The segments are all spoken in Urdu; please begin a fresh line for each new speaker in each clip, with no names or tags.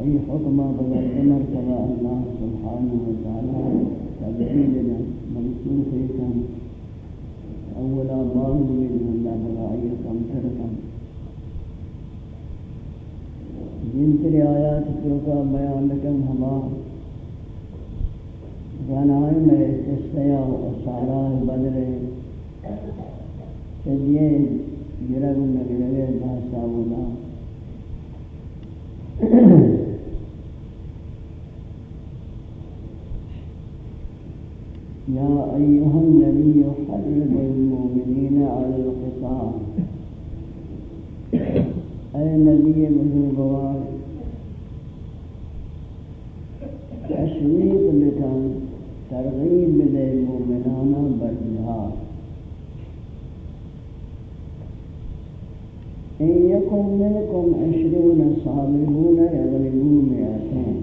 فإن حكم بدا الأمر كما الله سبحانه وتعالى. تابعين لنا أولا الله من الله بلا تركم. جن تری آیات جو کا بیان کم ہما جانائے میں استثیا و اشارہ بدر چلیے گرگ يا أيها النبي حرض المؤمنين على القتال. أي نبي بزرگوار تشویق بکن ترغیب بدے مومنانا برجہاد إن يكن منكم عشرون صابرون يغلبوا مئتين.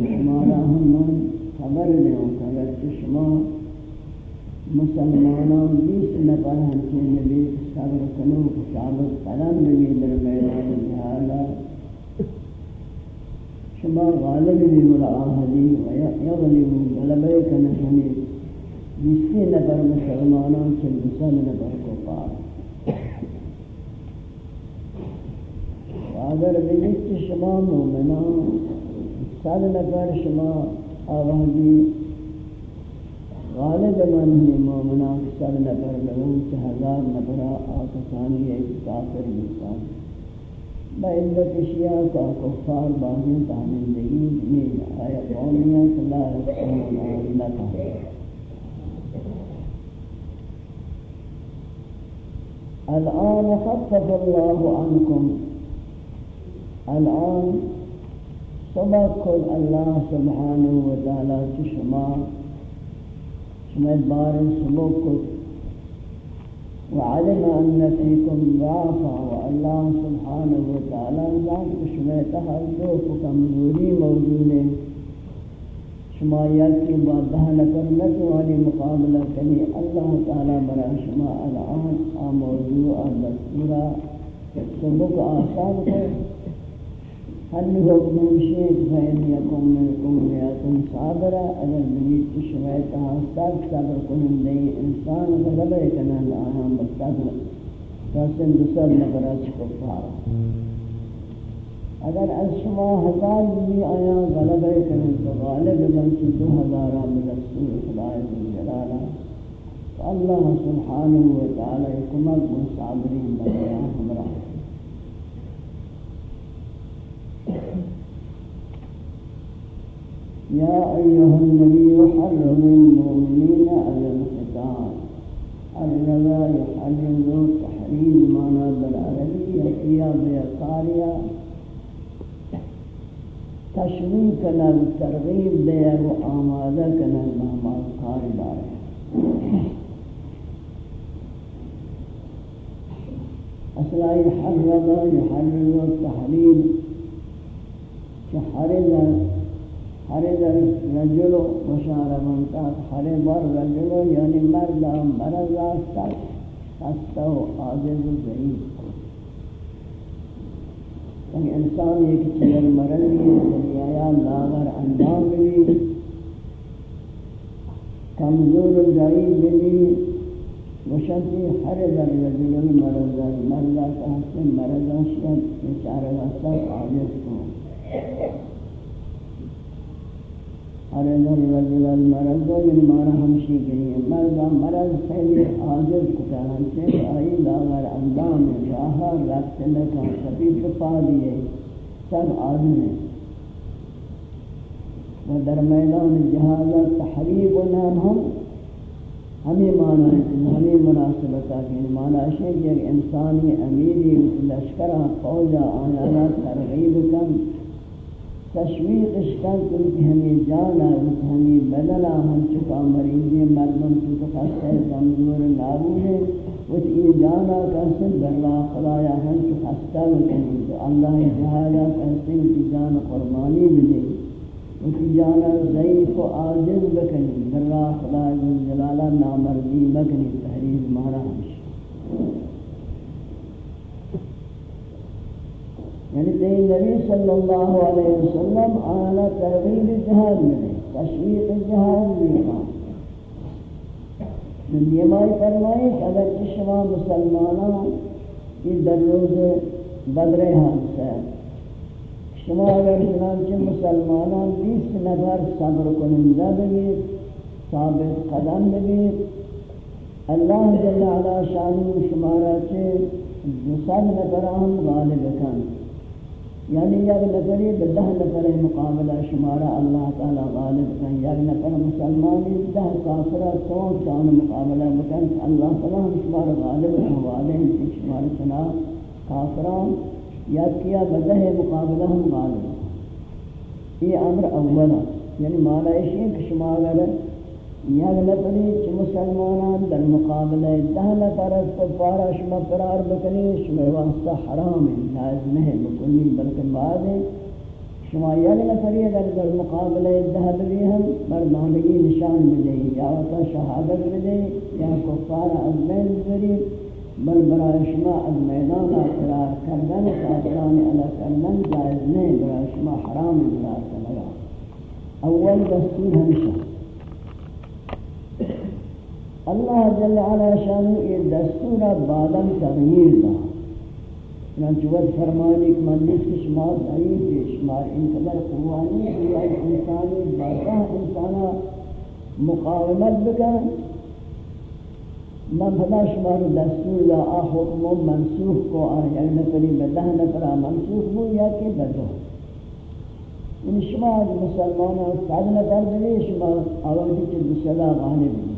وشمارا هم خبر دیں کہ اگر چشمہ مسلمانان بیس نفر ہمچے نبی صبر کنو ثابت قدم نبی در میدان جہالا شما غالب بھی ملعاہدی و یغلبو غلبے کنہنی بیسی نفر مسلمانان چلبسن نفر کو پار اگر بیس شما مومنان سال نفر شما آوازی غالب من ہی مومنان سر نفر لگوں چھ ہزار نفرہ آکسانی ایک کافر بکان با علت اشیاء کا کفار بازی تحمیلدگی میں آیا قومیہ صلی اللہ علیہ الآن خفف الله عنكم الآن صبح کل اللہ سبحانہ وتعالی کی شما شما بار صبح کل وعلم أن فيكم ضعفا والله سبحانه وتعالى ذات شما تحدث کمزوری موجود ہے۔ شما یکی با دہن کرنت والی مقابلہ کنی اللہ تعالی برا شما الان آ موضوع دستورا سبق آسان کر هل حکم شیخ فین یکم منکم ریاتم صابرا اگر بنیت شمایت آستاد صبر کننده انسان غلبه کنند آیان بستاد راسن دوسر نبراج کفار اگر از شما هزار بی آیان غلبه کنند تو غالب من که دو هزاران برسول خدای جلالا الله سبحانه وتعالى يكمل من صابرین بغيان همراه. يا أيها النبي حرم المؤمنين على القتال الربا يحرم تحريم معنى بالعربية هي بيقارية تشویق کنا ترغیب دے و آمادہ کنا مہمان کار دارے أصلا يحرم يحرم التحريم كحرز حرز الرجل وشعر من تحت حرز الرجل يعني مرد مرض استر خسته عاجز ضعيف یعنی انسان ایک چلر مرل بھی دنیا لاغر اندام بھی کمزور و ضعیف بھی وشنتی ہر در رجل المرض مرض کہتے مرض شد بیچارہ واسطہ عاجز کو ہر در رجل المرض یعنی مانا ہمشی گئی مرض مرض خیلی عاجز کتا ہم سے آئی لاغر اندام راہا رکھت لکا سبیت پا دیئے، سب عاجز ہیں۔ و در میدان جہازہ تحریب و نام ہم، ہمیں معنی ہے ہمیں مناسبت ہے کہ معنی ہے کہ انسانی امیری لشکرہ فوجا آیانا ترغیب کن تشویقش کن تو کہ ہمیں جانا و ہمیں بدلا ہم چکا مریضی مردم چکا خستہ کمزور نابود ہے وچ یہ جانا کہتے برلا خدایا ہم چکا خستہ کنی تو اللہ جہالا کہتے ہیں جان قربانی بھی اسی جانا ضعیف و عاجز بکنی برا خدا جل جلالہ نامردی بکنی تحریر مارا ہمشی یعنی تین نبی صلی اللہ علیہ وسلم آنا تحریر جہاد ملے تشویق جہاد ملے دنیا مائی فرمائی کہ اگر چشمہ مسلمانوں کی در روز بدر حادثہ شما اگر چنانچہ مسلمانان بیس نفر صبر کنندہ بگید ثابت قدم بگید اللہ جل علا شانی شمارا چھے دوسر نفران غالب کن۔ یعنی یک نفری بدہ نفر مقابلہ شمارا اللہ تعالی غالب کن. یک نفر مسلمانی دہ کافرہ سو چان مقابلہ بکن. اللہ تعالی شمارا غالب کن والین شمارا چنا کافران. یاد کیا بدہ مقابلہ ہم غالب. یہ امر اولا یعنی مانا اشیاء کہ شما اگر یک نفری چھ مسلمانان در مقابلہ دہ نفر از کفارا شما فرار بکنی، شما واسطہ حرام ہے نائز نہیں بکنی، بلکہ بعد ہے شما یک نفری اگر در مقابلہ دہ بھی ہم مردانگی نشان بدے یا وقت شہادت بدے یا کفارا از بین بری بل برای شما از میدان فرار کردن کافران علا کردن جائز نہیں برای شما حرام فرار کردن اول دستور ہمیشہ اللہ جل علا شانو یہ إيه دستور بعدم تغییر دا. نن چوت فرمانی کہ من اس کی شمار نہیں ہے شمار ان قدر قوانی ہے انسانی بادہ انسانا مقاومت بکن. من بلا شمار دستور یا آه دا حکم منسوخ کو آن یعنی نفری بدہ نفرا آه منسوخ ہو یا کہ بدو ان شما مسلمانوں صد نفر دلی شما آوازی چل بسلا غالب دی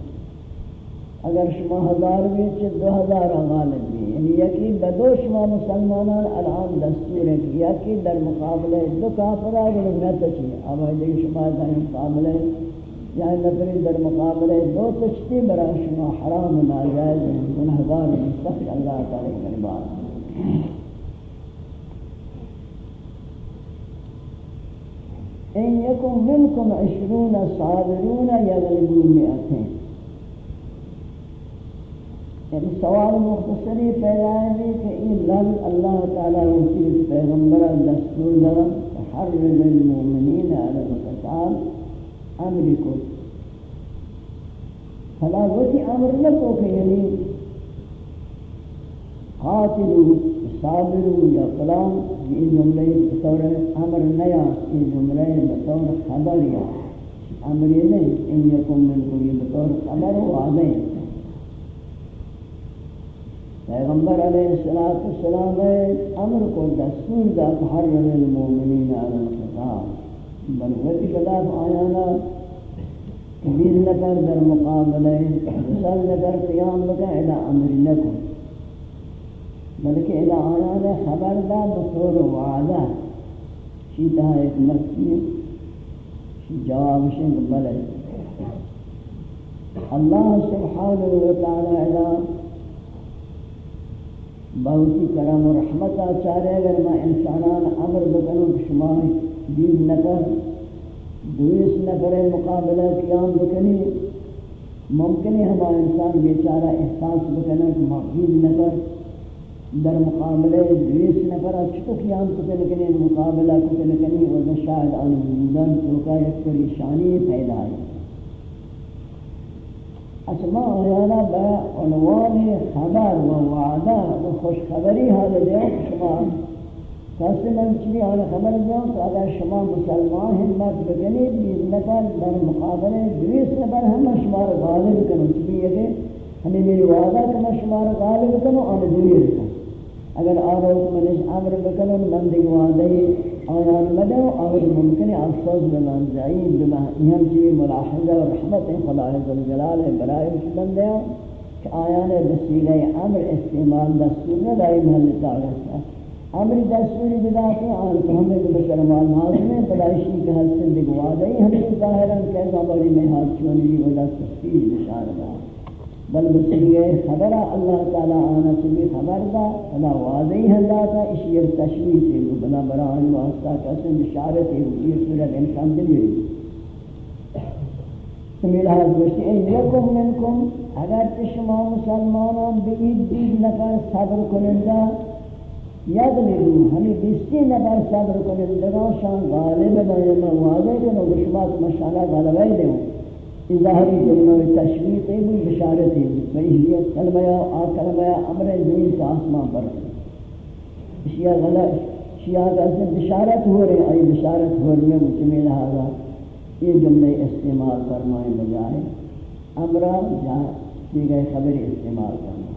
اگر شما ہزار بھی چھ دو ہزار غالب بھی یعنی یکی بدو شما مسلمانان الان دستور ہے یکی در مقابلہ دو کافرہ اگر نتچی آوازی شما در مقابلہ۔ یا نفری در مقابلے دو تشتی برا شما حرام و ناجائز ہیں گنہگار مستقل اللہ تعالی کربار ان یکم منکم عشرون صابرون یغلبون مئتین۔ یعنی سوال مختصری پیدا ہے کہ این لفظ اللہ تعالی وسیل پیغمبر دستور دا حرر للمؤمنین علی القتال امری کو فلا وتی أمر نہ کو کہ یعنی قاتلو صابرو یا فلان یہ جملے بطور أمر نیا یہ جملے بطور خبر یا. أمر نہیں ان یکم یہ بطور خبر و وعدے پیغمبر علیہ السلام أمر کو دستور دا تحرر المومنین علی القتال. بل وقت خلاف آیانا بیس نفر در مقابلہ سال نفر قیام بکا إلى أمر نکن بلکہ إلى آیانا خبر دا بطور وعدہ. شیدہ ایک مکی جواب شنگ بلے اللہ سبحانہ وتعالی بہتی کرم و رحمت چارے اگر میں انسانان امر بکنوں شما دین نکر دویس نکر مقابلہ قیام بکنی، ممکن ہے ہمارا انسان بیچارہ احساس بکنہ کہ مقید نکر در مقابلہ دویس نکر اچھتو قیام بکنی مقابلہ بکنی وزن شاہد آن وجودان چوکا یک پریشانی پیدا ہے۔ اسماء آیانا با عنوان خبر و وعده و خوشخبری حال دیو شما. کسی من چلی آن خبر دیو کہ اگر شما مسلمان حمد بگنید بیز نفر در مقابل دویس نفر ہم شما را غالب کنو. چلی یہ کہ ہمیں میری وعدہ کہ میں شما را غالب کنو، آن دویس کنو اگر آرہو منش عمر بکنو من دیگ وعدہ آیان مدر اور ممکن افسوس بلان جائی بما یہم یعنی چوی ملاحظہ و رحمت خدا عزوجلال برائے شدن دیا کہ آیان بسیلہ امر استعمال دستور نہ دائی محل تعالیٰ امر دستوری بداتی آن تو ہمیں تو بشرمان حاضر میں بلائشی کے حسن دگوا دئی ہمیں ظاہران کہتا بڑی میں حال چونی ولا تفصیل بشار دا بل بسیئے خبر اللہ تعالی آنا چلی خبر دا فلا واضحی ہے ذاتا اشیر تشویش ہے بلا بران واسطہ کسن بشارت ہے یہ صورت انسان دلی سمیل حض گوشتی این یکم منکم اگر تشما مسلمانان بید دید نفر صبر کننده یغلبو ہمیں بیستی نفر صبر کنندگان شان غالب دائم واضح کنو گشمات مشانہ غالبائی دیوں ظاہری کلمہ تشویق ہے، وہ بشارت ہے۔ میں یہ کلمہ آ کلمہ امر زمین سے آسمان پر شیعہ غلط، شیعہ کا بشارت ہو رہے آئی بشارت ہو رہی ہے مجھے لہذا یہ جملے استعمال فرمائیں بجائے امرہ جہاں دی گئے خبر استعمال کرنا۔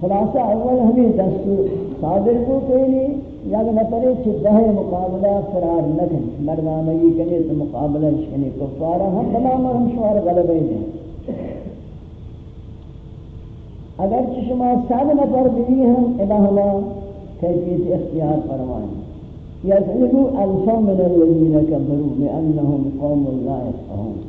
خلاصہ اول ہمیں دستور صادر کو کوئی نہیں يعني یا کہ نفرے کہ ظاہر مقابلہ فرار نہ کریں مردانہ یہ کہیں تو مقابلہ شکنی کفارہ ہم بلا مرہم شوار غلبے دیں اگر چشما سب نفر بھی ہیں الہنا کیفیت اختیار فرمائیں یسلو الفم من الذين کبروا بأنهم قوم لا يفقهون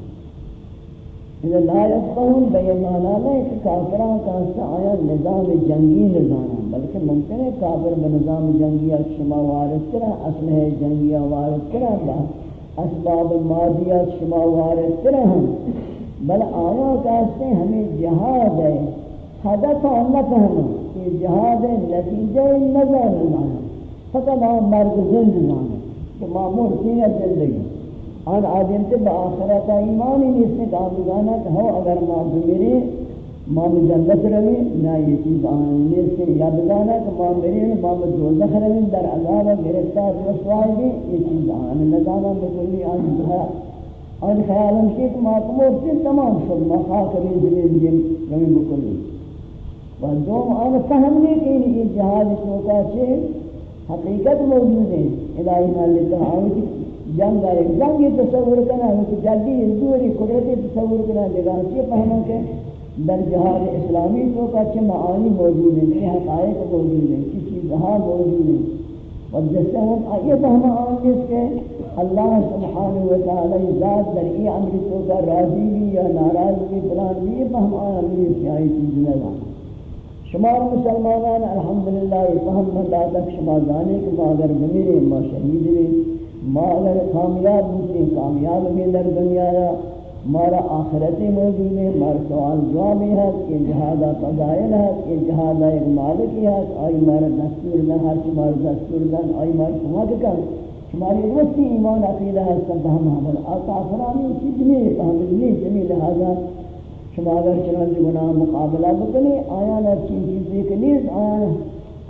اذا لا يفقهون بیمانا نہیں کہ کافران کا آیا نظام جنگی نظام بلکہ ممکن ہے کافر بنظام جنگیہ شما وارد کرا اسلحہ جنگیہ وارد کرا با اسباب مادیہ شما وارد کرا ہم بل آیا کہتے ہیں ہمیں جہاد ہے، حدث اللہ فہمہ کہ جہاد ہے، نتیجہ نظر لانا فقط ہم مرگ زند لانا کہ معمول سینہ زندگی آن آدم سے با آخرت ایمان ہی نہیں، اس نے کہا کہ ہو، اگر ماں میرے ماں جنت روی نہ یہ چیز آنے سے یاد جانا کہ ماں میری ماں دوزخ روی در عذاب گرفتار رسوائی بھی یہ چیز آنے نہ بکلی آن دھا آن خیالم کی کہ ماں کمور سے تمام شد ماں خاک روی زمین جن روی بکلی و دوم آن فهمنے کہ یہ جہاد چوکا چھے حقیقت موجود ہے۔ الہی مالک آوٹی جنگ آئے جنگ یہ تصور کرنا ہے کہ جلدی دوری قدرتی تصور کرنا جگہ چیئے پہنوں کے در جہاد اسلامی تو کا کچھ معانی موجود ہیں کہ حقائق موجود ہیں کسی چیز ہاں موجود ہیں۔ اور جس سے ہم آئیے تو ہم آنجز کے اللہ سبحانہ وتعالی ذات در ای عمری تو کا راضی بھی یا ناراض بھی بلان بھی فہم آنجز کے آئی چیز نہ شمار مسلمانان الحمدللہ، یہ فہم مندہ شما جانے کہ ما اگر بمیرے ما شہید بھی ما اگر کامیاب ہوتے کامیاب بھی در دنیا مارا آخرتی موجود ہے، مارا سوال جواب ہے، کہ جہادہ فضائل ہے، کہ جہادہ ایک مالک ہے، آئی مارا دستور نہ ہر مارا دستور دن آئی مارا سماج کر ہماری وستی ایمان عقیدہ ہے، سب ہم حمل آقا فرانی چیز نہیں فہمل نہیں جمی لہذا شما اگر چنانچہ گناہ مقابلہ بکنے آیا نہ چین چیزیں کہ نہیں آیا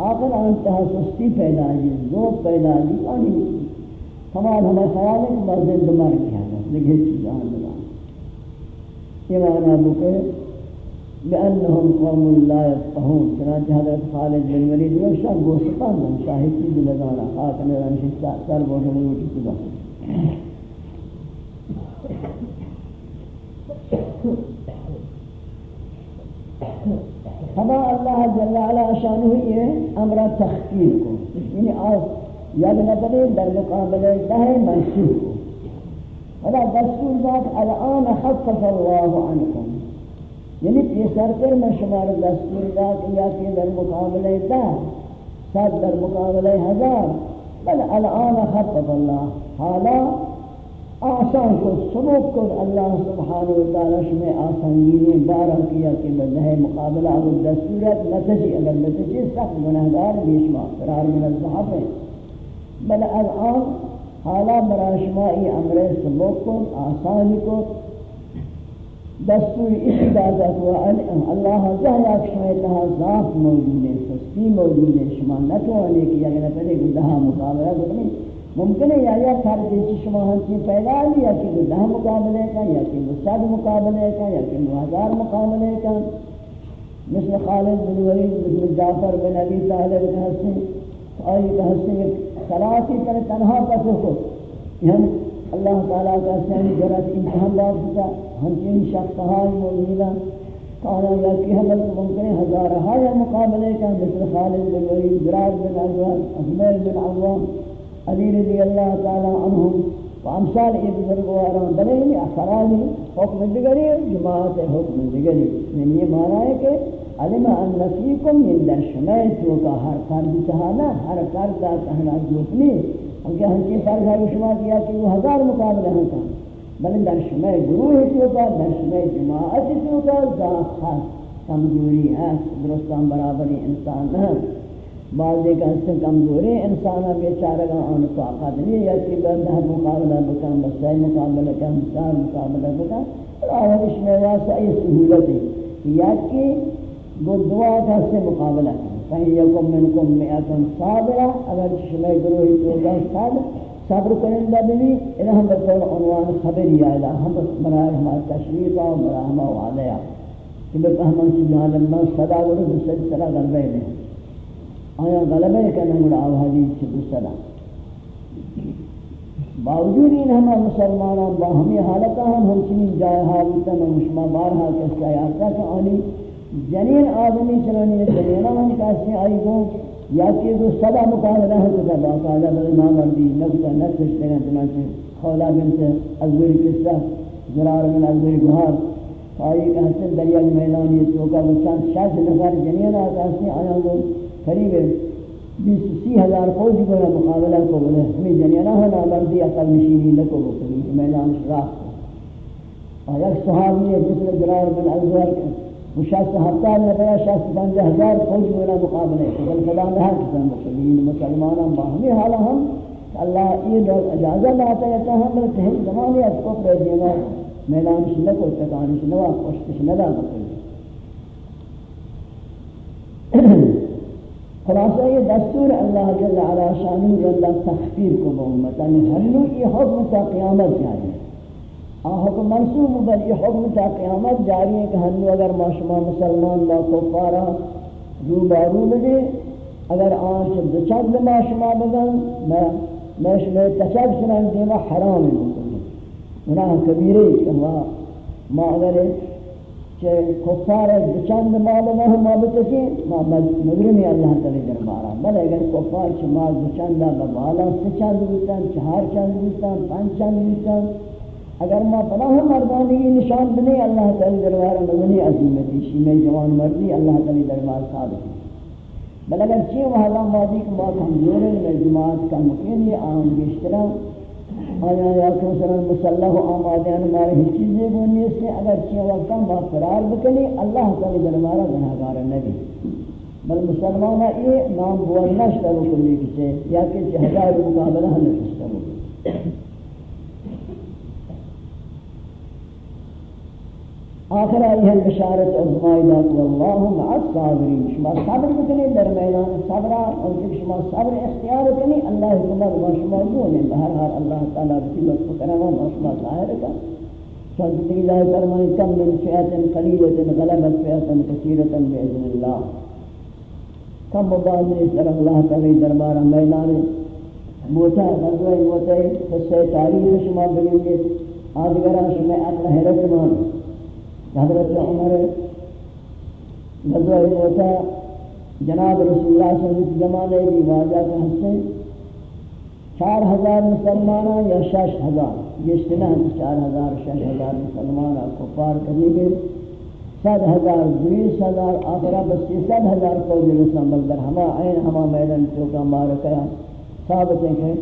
آخر انتہا سستی پیدا ہے ذوق پیدا ہے، آنی تمام ہمیں خیال ہے کہ مرد دمار کیا ہے لیکن چیز آن یہ بکے بأنهم قوم لا يفقهون چنانچہ حضرت خالد بن ولید و شاہ گوستان من شاہد کی بلدانا خاک نران شستا سر بوٹھنے وٹی کدا ہما اللہ جل علا شانہ یہ امرہ تخکیر کو یعنی یک نفری در مقابل ده منصوب ولا دستور ذات الان خفف الله عنكم یعنی پیسر پر میں شمار دستور ذات یا کہ در مقابل ده صد در مقابل ہزار بل الان خفف الله حالا آسان کو سبک کو اللہ سبحانہ وتعالی شمی آسانگینی بارہ کیا کہ بدہ مقابلہ اب دستورت نتجی اگر نتجی سخت گناہدار بیشما قرار من الزحف ہے بل الان حالا برای شما ای امر سبک کو آسانی کو دستور اسی دادت و اللہ جہیا شما اتہا ذات موجود ہے سستی موجود ہے شما نتوانے کہ اگر نتنے گدہا مقابلہ کرنے ممکن ہے یا یا فرض ہے شما ہم کی پیدا لیا کہ وہ دہ مقابلے کا یا کہ وہ صد مقابلے کا یا کہ وہ ہزار مقابلے کا مثل خالد بن ولید، مثل جعفر بن ابی طالب کا حسن آئی کا حسن صلاتی پر تنہا پسو کو یعنی اللہ تعالیٰ کا سین جرات امتحان باب ہوتا، ہم چین شخص ہائی کانا یا کہ حمل ممکن ہے، ہزار ہائی مقابلے کا مثل خالد بن ولید براد بن عزوان احمد بن عوام، علی رضی اللہ تعالی عنہم و امثال یہ بزرگواران بلے ہی افرادی حکم دگری جماعت حکم دگری یعنی یہ معنی ہے کہ علم ان نفیکم من یعنی در شمائی تو کا ہر فرد چہانا ہر فرد دا کہنا جوتنی ہم کیا ہم چیز فرد ہے شما کیا کہ وہ ہزار مقابلہ ہوتا بلے در شمائی گروہ تو کا، در شمائی جماعت تو کا۔ ذات خاص کمزوری ہے، درستان برابری انسان ہے۔ بعض ایک حصہ کمزوری انسان بیچارہ کا آن طاقت نہیں ہے کہ بندہ مقابلہ بکن بسائی مقابلہ کن بسار مقابلہ بکن۔ اور اس میں واسطہ یہ سہولت ہے۔ یا کہ وہ دعا کا سے مقابلہ کن فہی یکم منکم میعتن صابرہ اگر شمع گروہی تو گا صبر صبر کرندہ بھی انہا ہم بطور عنوان خبری آئلہ ہم برای ہمارا تشریف و برای ہمارا وعدہ کہ بفہمان سجان اللہ صدا ورد سجد سرا غلبہ لیں آیا غلبہ کرنے گڑا حدیث سے دوسرا باوجود ان ہم مسلمانوں با ہمیں حالتا ہم ہم چنین جائے حالتا میں مشما بارہا کسا یارتا کہ آنی جنین آدمی چلونی جنینا ہم کسی آئی گو یا کہ دو صدا مقابلہ ہے، تو باقاعدہ بلے نامردی نفسہ نفسشتے ہیں چنانچہ خولا بنت ازوری قصہ، زرار من ازوری گوھار آئی کہ حسن دریا میلانی توکا بچان شاید نفر جنین جنینا کسی آیا گو قریب بیس سی ہزار فوجی کو مقابلہ کو بولے، ہمیں جنینا ہونا مردی اقل نشینی لکو بکلی میدان شراف کو۔ اور ایک صحابی ہے، جس نے جرار بن عزوار کے شخص ہفتہ میں رہا شخص پنجہ ہزار فوجی کو مقابلے کو بل فلا نہ کسان مسلمین مسلمانوں باہمی حالا ہم اللہ یہ لوگ اجازت آتا ہے کہ ہم تہل زمانے اس کو پر دینا میدان شلکو تکانش نوا خوشتش ندا بکلی خلاصہ یہ دستور اللہ جل علا شانی جل تخفیر کو بہمت یعنی ہلو یہ حکم تا قیامت جاری ہے حکم منصوب بل، یہ حکم تا قیامت جاری ہے کہ ہلو اگر ما شما مسلمان با کفارا رو بارو بدے، اگر آن سے دچک ما شما بگن میں شما تچک سنان دیما حرام ہے گناہ کبیرے کہ ہاں، ما اگر کہ کفار چند مال ما ہم مابتکی ما مجرمی اللہ تعالی دربارا بل اگر کفار شما چند بالا سے چند بیتن چہار چند بیتن پانچ چند بیتن اگر ما پناہ مردانی نشان بنے اللہ تعالی دربارا مدنی عظیمتی شیمہ جوان مردی، اللہ تعالی دربار ثابت بل اگر چی وحلا مادی کہ ما کمزور ہے جماعت کا مکین یہ آن گشترہ آیا یا کہ مثلا مسلح و آمادیان ہمارے ہی چیزیں بنی اس سے اگر چیئے وقتا ما قرار بکنی، اللہ تعالی دربارہ گناہگار نبی. بل مسلمانہ یہ نام بوالنہ شترو کرنے کسے یا کہ ہزار مقابلہ ہم نشترو آخر آئی ہے بشارت ازمائی ذات واللہ مع الصابرین. شما صبر بکنی در میدان صبر اور جب شما صبر اختیار کنی، اللہ حکمت و شما دونے بہر حال اللہ تعالیٰ بسیمت فکرم و شما ظاہر کا فضل اللہ فرمائے کم من فئت قلیلت غلبت فئت کثیرت بإذن اللہ. کم مباد نے سر اللہ تعالی دربارہ میدان موتا، غزوہ موتا حصہ تاریخ شما بگنگے آدگرہ شما اقل حیرت مان حضرت عمر غزوہ ہوتا جناب رسول اللہ صلی اللہ علیہ وسلم زمانے کی واجہ کا حصے چار ہزار مسلمان یا شش ہزار؟ یہ سنہ چار ہزار، شش ہزار مسلمان کو پار کرنے کے صد ہزار بیس ہزار، آخرہ بس صد ہزار فوج رسام بلدر ہما عین، ہما میدان چوکا مارکہ ثابت ہے کہ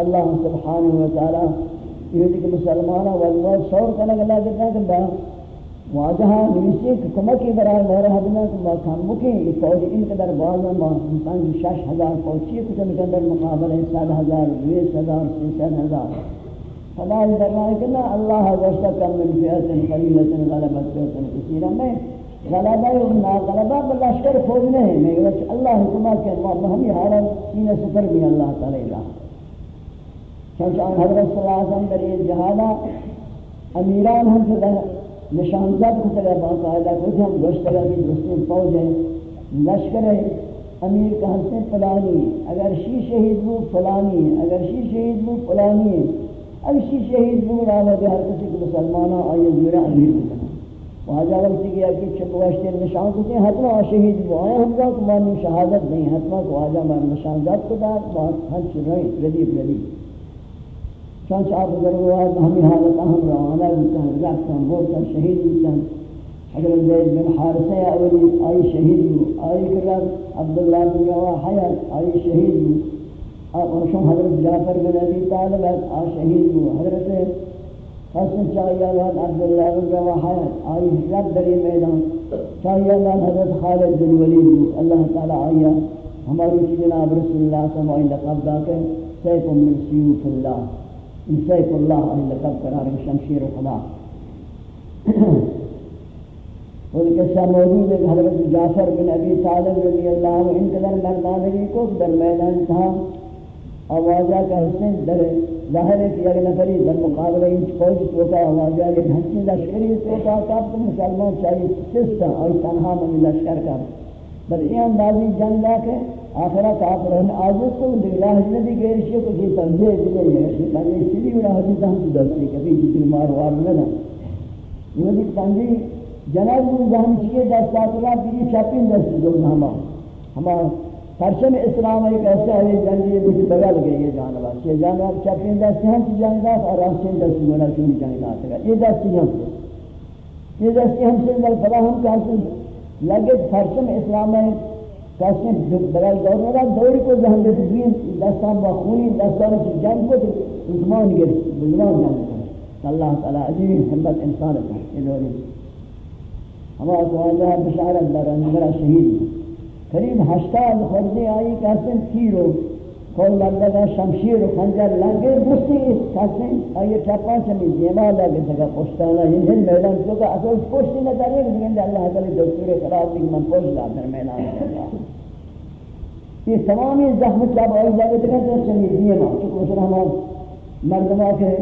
اللہ سبحانہ وتعالی یہ کہ مسلمانہ والله شور کرنے لگا کہ با واجہا کہ کمکی برای مہر حدنا کہ ما کم یہ فوج ان قدر بازا ما انسان کی شش ہزار فوجی کچھ اندر مقابل ہے سات ہزار، بیس ہزار سیسن ہزار۔ فلا فرمائے کہ اللہ گوشتا کم من فیعت قلیلت غلبت فیعت کثیرہ میں غلبہ و نا غلبہ بلشکر فوج نہیں میں اللہ حکمہ کہ ہم یہ حالت سینہ سفر بھی اللہ تعالی اللہ چونچہ حضرت صلی اللہ علیہ وسلم در یہ جہادہ امیران ہم سے نشان نشانزد کو تلے باقاعدہ کچھ ہم گوشتگا کی دوستین فوج ہے لشکر ہے امیر کا حسن فلانی، اگر شی شہید بو فلانی، اگر شی شہید بو فلانی. اگر شی شہید بو راوہ دے ہر کسی کو مسلمانہ آئیے زورہ امیر کو کنا واجہ وقتی گیا کہ چکوشتے نشان کو تین حتمہ شہید بو آئے ہم کو مانی شہادت نہیں حتمہ کو واجہ مار نشانزد کو دار بہت ہنچ رہی ردیب ردیب چانچ آپ ضرورات ہمیں حالت ہم روانہ بکن رکھتن بولتن شہید بکن حضرت زید بن حارسہ اولی آئی شہید بو آئی کرد عبداللہ بن حیات آئی شہید بو اور حضرت جعفر بن ابی طالب آئی شہید بو حضرت حسن چاہیے اللہ عبداللہ بن حیات آئی رب دری میدان. چاہیے اللہ حضرت خالد بن ولید اللہ تعالی آئی ہماری جناب رسول اللہ صلی اللہ علیہ وسلم لقب دا کہ سیف من سیوف اللہ سیف اللہ علیہ لقب قرار شمشیر خدا اور قصہ موجود ہے حضرت جعفر بن ابی طالب رضی اللہ عنہ ان قدر مردانگی کو در میدان تھا آوازہ کا حسن در ظاہر ہے کہ اگر نفری در مقابلہ ان فوج تو آوازہ کہ ڈھنسی لشکری تو تب تو مسلمان چاہیے سستا اور تنہا من لشکر کر بل یہ اندازی جنگ کے آخرہ کافر ہیں۔ آجز کو اندر اللہ حضرت دلا حجنتی گیرشی کو کی تنجے دلے ہیں تنجے سیدھی بڑا حجنتا ہم تو دستے کبھی جتی ماروار لنا یہ وقت تنجے جناب کو ذہن چیئے دستات اللہ بھی چاپین دست دو ہما ہما پرچم اسلام ایک ایسا ہے جنگی یہ بھی بغل گئی یہ جانبا یہ جانبا چاپین دست ہم کی جانبا اور راسین دست گونا چونی جانبا یہ دستی ہم سے۔ یہ دستی ہم سے فلا ہم کہتے لگے پرچم اسلام ہے۔ کسی بلال دور نگاه دوری کو جهان دیدیم دستان با خونی دستان کی جنگ کو زمان گرد زمان جنگ کرد اللہ تعالی عزیز حمد انسان کرد یہ دوری اما از واجه بشارت در انجام شہید کریم هشتاد خردی آئی که تیرو کول لگا شمشیر و خنجر لگے بستی کہتے ہیں آئیے چپا چمی دیما لگے تکا پشتانا یہ دن میدان تو کہ اصل پشتی نہ کرے کہ اللہ تعالی دکتور خراب بھی من پشت در میدان یہ تمامی زخم جب آئی جاگے تکا تو چلی دیما چکہ مثلا ہم مردمہ کے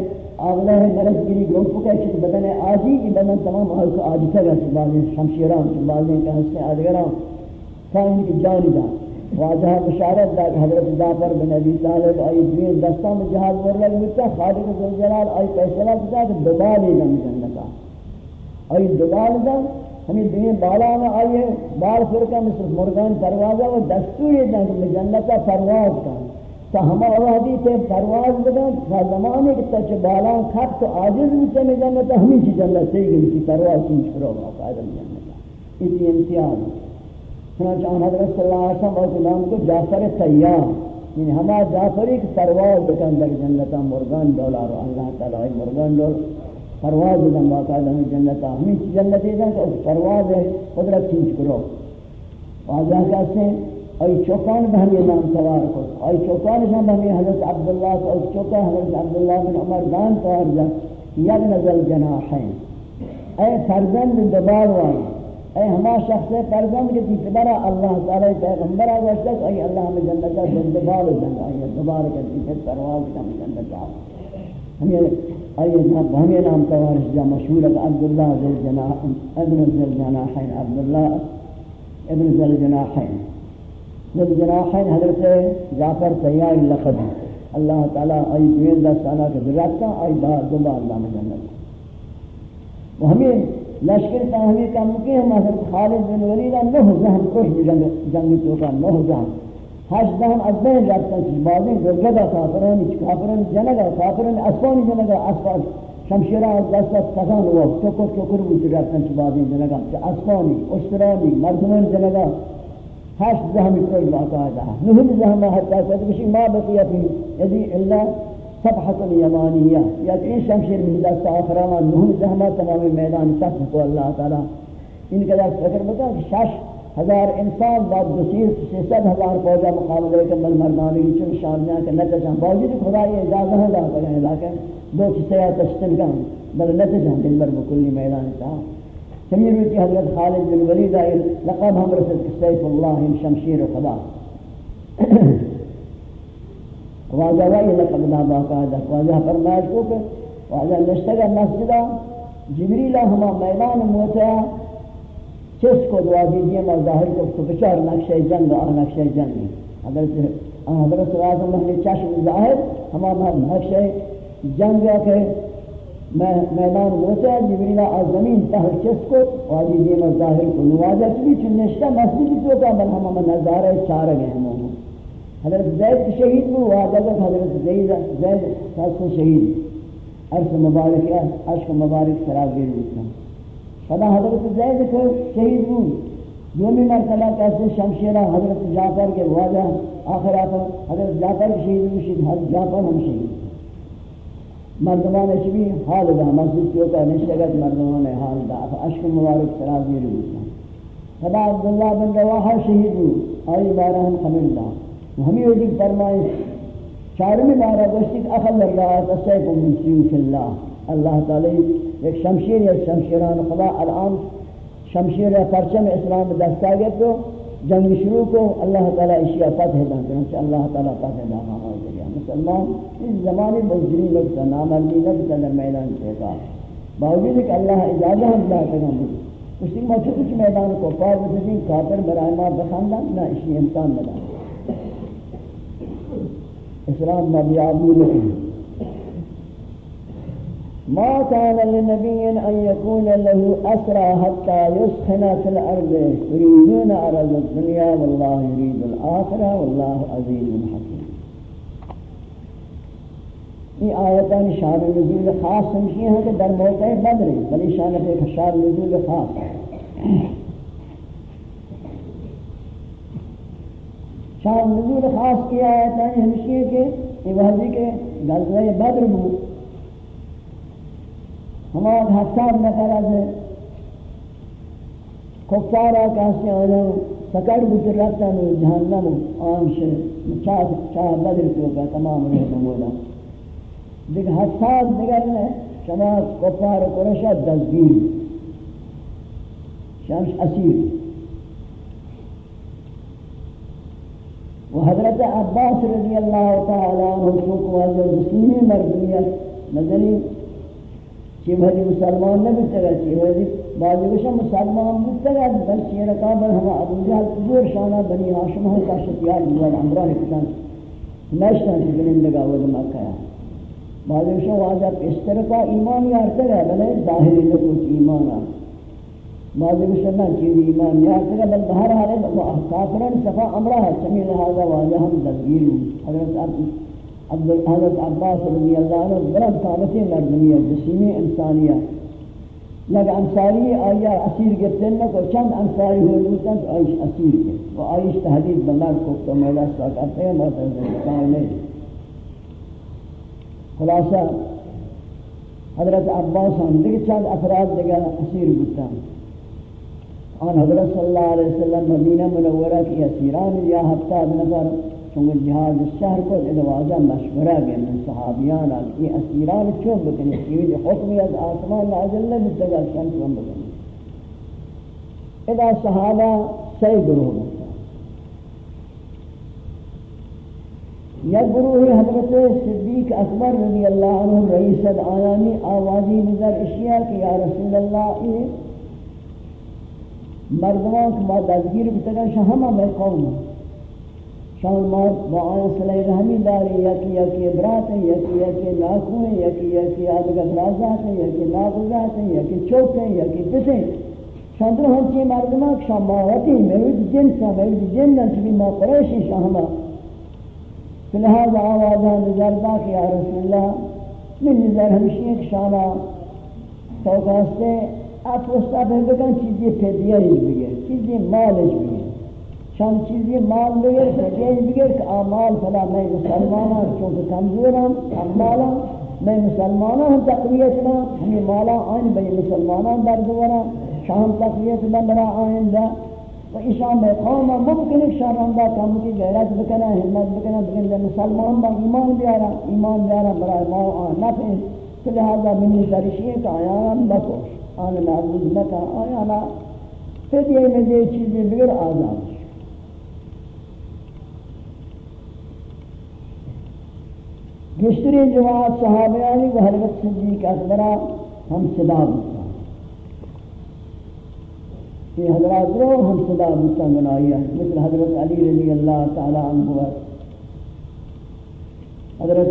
آغلہ ہے مرض گری گروپ کا چکہ بدن آجی یہ بدن تمام آئی کو آجی تگا چبازیں شمشیران چبازیں کہ ہستے آدگران تا ان کی جانی دا واجہ بشارت دا حضرت جعفر بن ابی طالب آئی دوین دستان میں جہاز ورلگ مجھتا خالق زلجلال آئی فیصلہ کتا کہ دبالی دا جنتا آئی دبال دا ہمیں دنیا بالا میں آئیے بار فرقہ مثل مرگان پروازہ و دستور یہ جنگ میں جنتا پرواز کا۔ تو ہم آوادی تے پرواز بدن، تا زمانے کے تچ بالا کھت تو آجز بھی چنے جنتا ہمیں جنت سے گئی تھی پرواز چیز کرو گا قائدہ جنتا اسی امتیاز۔ چنانچہ آن حضرت صلی اللہ علیہ وسلم اور نام کو جعفر تیار یعنی ہما جعفری کی پرواز بکن در جنتا مرگان دولار اللہ تعالی مرگان دولار پرواز دن باقاعدہ ہمیں جنت ہمیں جنت دیں کہ اس پرواز قدرت چیز کرو۔ واجہ کہتے ہیں اور چوکان بہمی نام سوار کو اور چوکان شاہ بہمی حضرت عبداللہ کو اور چوکا حضرت عبداللہ بن عمر دان سوار جا یک نزل جناحین۔ اے فرزند دبار والی اے ہما شخص فرزند کے تیتبرا اللہ تعالی پیغمبر آگوشتا کہ اے اللہ ہمیں جنتا دبار جنتا ہے دبار کے تیتبر پرواز کا۔ ہمیں جنتا ہمیں أي بهمي نام توارش جا مشهورة عبد الله ذي الجناح، ابن ذي الجناحين عبد الله ابن ذي الجناحين ذي الجناحين حضرت جعفر تیار لقب اللہ تعالی ای دوین دست آنا کے درکتا ای بار دو اللہ میں جنت۔ و ہمیں لشکر تحمیل کا مکہ حضرت خالد بن ولید نہ زہن جہاں کش جنگ جنگ تو کا نہ ہو جہاں حج دہن ادنے جاتا ہے بازی گرگد کافرن کافرن جنگ کافرن اسوان جنگ اسوان شمشیرہ از دست تکان ہوا چکر چکر تو کر وہ جاتا ہے بازی جنگ کہ اسوانی اشترانی مردمان جنگ حج دہن کوئی واقعہ نہ ہو جہاں حتا کشی ما بقیہ فی یدی اللہ صفحة اليمانية. یا يعني شمشير من دست آخران نهم زهمہ تمام میدان سخت کو اللہ تعالی ان کا فکر بتا کہ شش ہزار انسان بعد دوسیر سے سب ہزار فوجہ مقابلے کے مل مردانی چون شانیاں کے نتجہ باوجود خدا یہ اجازہ ہے دا کریں لیکن دو چیزیں تشتن کا بل نتجہ دل بر بکلی میدان تا سمیر ہوئی حضرت خالد بن ولید آئے، لقب ہم رسد سیف اللہ شمشیر خدا۔ واجہ وہی لقب دا باقاعدہ واجہ فرمائش کو کہ واجہ نشتگا مسجدہ جبریلہ ہما میدان موتیا چس کو دعا دیجیے میں ظاہر کو تو بچار نقشہ جنگ اور نقشہ جنگ۔ حضرت حضرت اعظم نے چشم ظاہر ہمارا نقشہ جنگ کے میدان ہوتا ہے جبریل زمین تحت چس کو اور دیجیے میں ظاہر کو نوازہ بھی چن نشتہ مسجد تو کا بل ہم نظارہ چار گئے ہم حضرت زید شہید کو واجہ حضرت زید زید ساتھ شہید۔ عرص مبارک ہے عشق مبارک سراب گیر ہوتا خدا حضرت زید کو شہید ہوں دومی مرتبہ کیسے شمشیرہ حضرت جعفر کے واجہ آخر آتا حضرت جعفر کے شہید ہوئی حضرت جعفر ہم شہید مردمان اشبی حال دا مسجد کیوں کا نشتگت مردمان حال دا عشق مبارک سرازی رویتا خدا عبداللہ بن رواحہ شہید ہوں آئی بارہ ہم خمل دا ہمیں یہ دیکھ فرمائے چارمی بارہ گوشتی اخل اللہ تصیب من سیوف اللہ۔ اللہ تعالی ایک شمشیر یا شمشیران خدا الان شمشیر پرچم اسلام دستا گئے تو، جنگ شروع کو اللہ تعالی اشیاء فتح دان چنانچہ اللہ تعالی فتح دان ہمارے ذریعہ مسلمان اس زمانے بزدری لگتا نامردی لگتا میدان چہتا باوجود کہ اللہ اجازہ ہم دا کرنا اس لیے مجھے کچھ میدان کو پار بسدین کافر برائے ما بخاندان، نہ اسی امکان بدا اسلام مبیعابی نہیں ما كان لنبي أن يكون له أسرى حتى يسخن في الأرض. يريدون أرض الدنيا والله يريد الآخرة والله عزيز حكيم. یہ آیتان شان نزول خاص سمشی ہیں کہ در موقع بدر بلی شان ایک شان نزول خاص شان نزول خاص کی آیتان ہمشی ہے کہ یہ وحدی کے غزوہ بدر میں۔ ہمان حساب نفر از کفارا کسی آنها سکر بود رفتن و جهنم و آنش چاه چاه بدر تو کا تمام رہتا مولا۔ دیکھ حساب نگر نے شما کفار قرشہ دزگیر شمش اسیر۔ و حضرت عباس رضی اللہ تعالی عنہ کو حضرت مسلمی مردمیت مدنی کہ وہ مسلمان نہ بتگا کہ وہ بعض وش مسلمان بتگا بل شیر کا بل ہم ابو جہل زور شانہ بنی ہاشم ہے کا شتیار دیوار امران کسان نشتن کہ بنن لگا وہ مکہ بعض وش واجہ اس طرح کا ایمان یار کرے بلے نہ کچھ ایمان ہے۔ بعض وش نہ کہ ایمان یار کرے بل باہر حال کافرن صفا امرہ ہے۔ سمی لہذا واجہ ہم دلگیر حضرت عبد حضرت عباس رضی اللہ عنہ برد ثابت مردمیہ جسیمی انسانیہ یک انصاری آیا اسیر گفتن نہ کو چند انصاری ہوئے لوٹن تو آئیش اسیر کے۔ وہ آئیش تحدید بمرد کو تو میلا سا کرتے ہیں محترم کامل خلاصہ، حضرت عباس ہم دیکھ چند افراد دیگر اسیر گفتن آن حضرت صلی اللہ علیہ وسلم مدینہ منورہ کی اسیران یا ہفتہ نفر چونکہ جہاز شہر کو ادواجہ مشورہ گئے من صحابیان آگے یہ اسیران چون بکنی؟ چیوی حکمی از آسمان نازل نہ بتگا شن چون بکنی؟ ادا صحابہ سی گروہ بکتا یا گروہ حضرت صدیق اکبر رضی اللہ عنہ رئیس آیانی آوازی نظر اشیاء کہ یا رسول اللہ یہ مردمان کو ما دزگیر دازگیر بتگا شہمہ میں قوم شان ما با آن صلی رحمی داری، یکی یکی برات ہیں یکی یکی ناکو ہیں یکی یکی آدھگا برازات ہیں یکی ناغزات ہیں یکی چوک ہیں یکی پس ہیں شاندر ہنچی مردمہ شاماواتی موید جنسا موید جنن چبی ما قریشی شاہما فلہذا آوازہ نظر دا کہ یا رسول اللہ من نظر ہمشی ایک شانا توقاستے افرستا پہ بکن چیزی پیدیاری بگر چیزی مالش بگر شان چیزی مال بگر پیدیاری بگر کہ آمال فلا میں مسلمانا چونکہ کمزورم امالا میں مسلمانا ہم تقویت نا ہمیں مالا آئین بھئی مسلمانا درد ورا شام تقویت بندرا آئندہ و ایشان میں قوم ممکن ایک شرمندہ کام کی غیرت بکنا ہمت بکنا بکنا مسلمان با ایمان بیارا ایمان بیارا برای ما آن نفع لہذا منی درشیے کا آیانا بکوش آن نعبود مکا آیانا پھر یہ میں دے چیزیں بگر آزاد گشتری جواب صحابیانی و حضرت صدیق اکبرہ ہم صدا بکنا کہ حضرات رو ہم صدا بستان بنائی ہے، مثل حضرت علی رضی اللہ تعالی عنہ۔ حضرت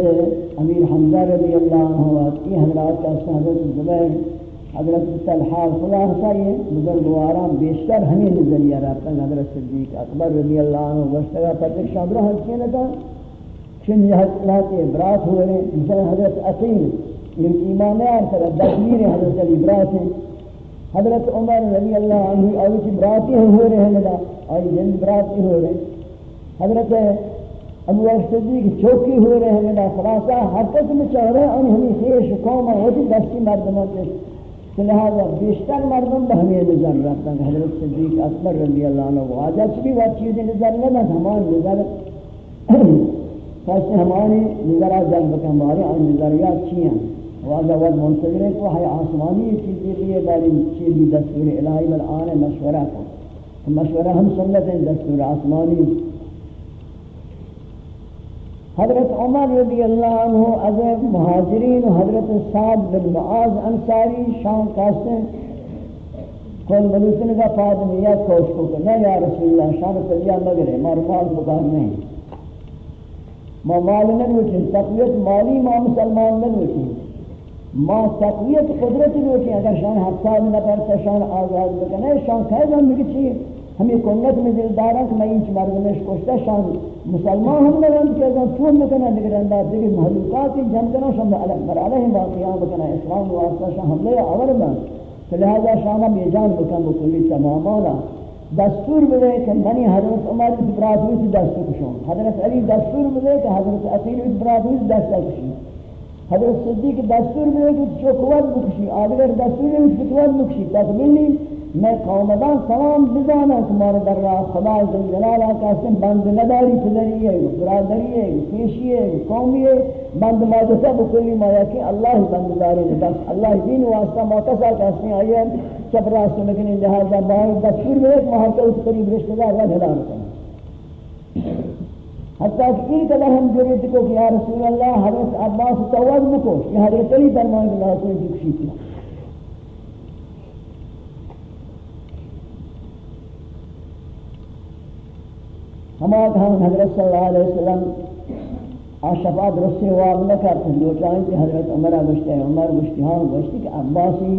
امیر حمزہ رضی اللہ عنہ۔ یہ حضرات کا حضرت زبیر۔ حضرت طلحہ خدا حسائی بزرگواران بیشتر ہمیں نظریہ رہتا ہے حضرت صدیق اکبر رضی اللہ عنہ گوشتگا پر ایک شابرہ حضرت کیا نتا چن یہ حضرت ابرات ہوئے مثل حضرت عقیل، یہ ایمان ہے اور دخمیر حضرت علی ابرات ہیں۔ حضرت عمر رضی اللہ عنہ اور کی براتی ہو رہے ہیں لگا اور جن براتی ہو رہے حضرت ابو صدیق چوکی ہو رہے ہیں لگا خلاصہ حرکت میں چاہ رہے ہیں۔ اور ہمیں خیش قوم اور ہوتی، دستی مردموں کے لہذا بیشتر مردم بہمیں نظر رکھتا ہے حضرت صدیق اکبر رضی اللہ عنہ وہ آجا چکی بات چیزیں نظر لگا ہمان نظر کیسے ہماری نظرہ جنب کا ہمارے آن نظریات چیئے ہیں واجہ ود منتظر ہے کہ ہے آسمانی چیزیں لیے داری چیز بھی دستور الہی والآن مشورہ کا مشورہ ہم سنت ہیں دستور آسمانی حضرت عمر رضی اللہ عنہ، از مہاجرین و حضرت سعد بن معاذ انصاری شام کاستے کل ملوسن کا فاطمیت کوش کو کہ نہیں یا رسول اللہ، شام پلیا مگرے مال بکار نہیں۔ ما مال نہیں ہوتی تقویت مالی ما مسلمان نہیں ہوتی ما تقویت قدرت لوٹی اگر شان حفظاد نفر شان آزاد بکنے شان خیز ہم بگی چیئے ہمیں کنت میں دل دارا کہ میں انچ مردمش کشتا شان مسلمان ہم لگن کہ اگر چون مکنے دیگر انداز دیگر محلوقاتی جم کنا شان بر علیہ باقیان بکنے اسلام واسطہ شان حملے آور بن لہذا شان ہم یہ جان بکن بکلی تمامانا دستور بده کہ منی حضرت عمر کی برات ہوئی دستور کشون حضرت علی دستور بده کہ حضرت عقیل کی برات ہوئی دستور کشون حضرت صدیق دستور دے کہ چوکوات بکشی آدھگر دستور دے کہ چوکوات بکشی تقبیلی میں قومدان تمام بزانا تمہارا در راہ خدا عزیز جلالہ کا سن بند نداری تدری ہے برادری ہے، پیشی ہے، قومی ہے، بند مادتا بکلی مایا کہ اللہ بند داری ہے، بس اللہ دین واسطہ موقع کا سن آئیے چپ راست مکنی لہذا باہر دستور دے کہ محاکہ اس قریب رشتہ دار رہ دلان کرنا حتیٰ کہ این قدر ہم جرید کو کہ یا رسول اللہ، حضرت عباس تواد بکوش یہ حضرت علی درمان اللہ کو جکشی تھی ہما ہم حضرت صلی اللہ علیہ وسلم آشفات رسی واب نہ کرتے ہیں جو چاہیں کہ حضرت عمرہ گشتے ہیں عمر گشتی ہاں گشتی کہ عباسی،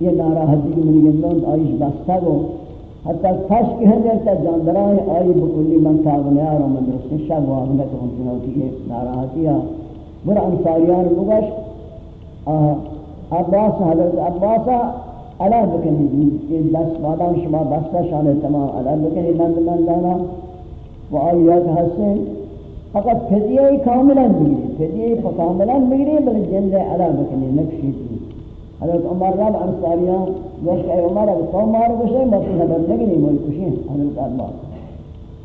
یہ ناراحتی کی منی گندون آئیش بستا گو۔ حتی پس کی ہنجر تا جاندرائے، آئی بکلی من تاغنیار و من درستی شب و آمدت ہم چنوتی ہے ناراحتی ہے برا انساریان بگش عباس، حضرت عباسا علا بکنی یہ دست وادان شما بستا شان تمام علا بکنی بند بندانا و آئیات حسن فقط فدیه کاملا بگیری فدیه کاملا بگیری بل جلد علا بکنی نکشی دی حضرت عمر رب انصاریان گوشت اے عمر اگر قوم مارو گوشت مطلب خبر نگنی مولی کشین حضرت عباس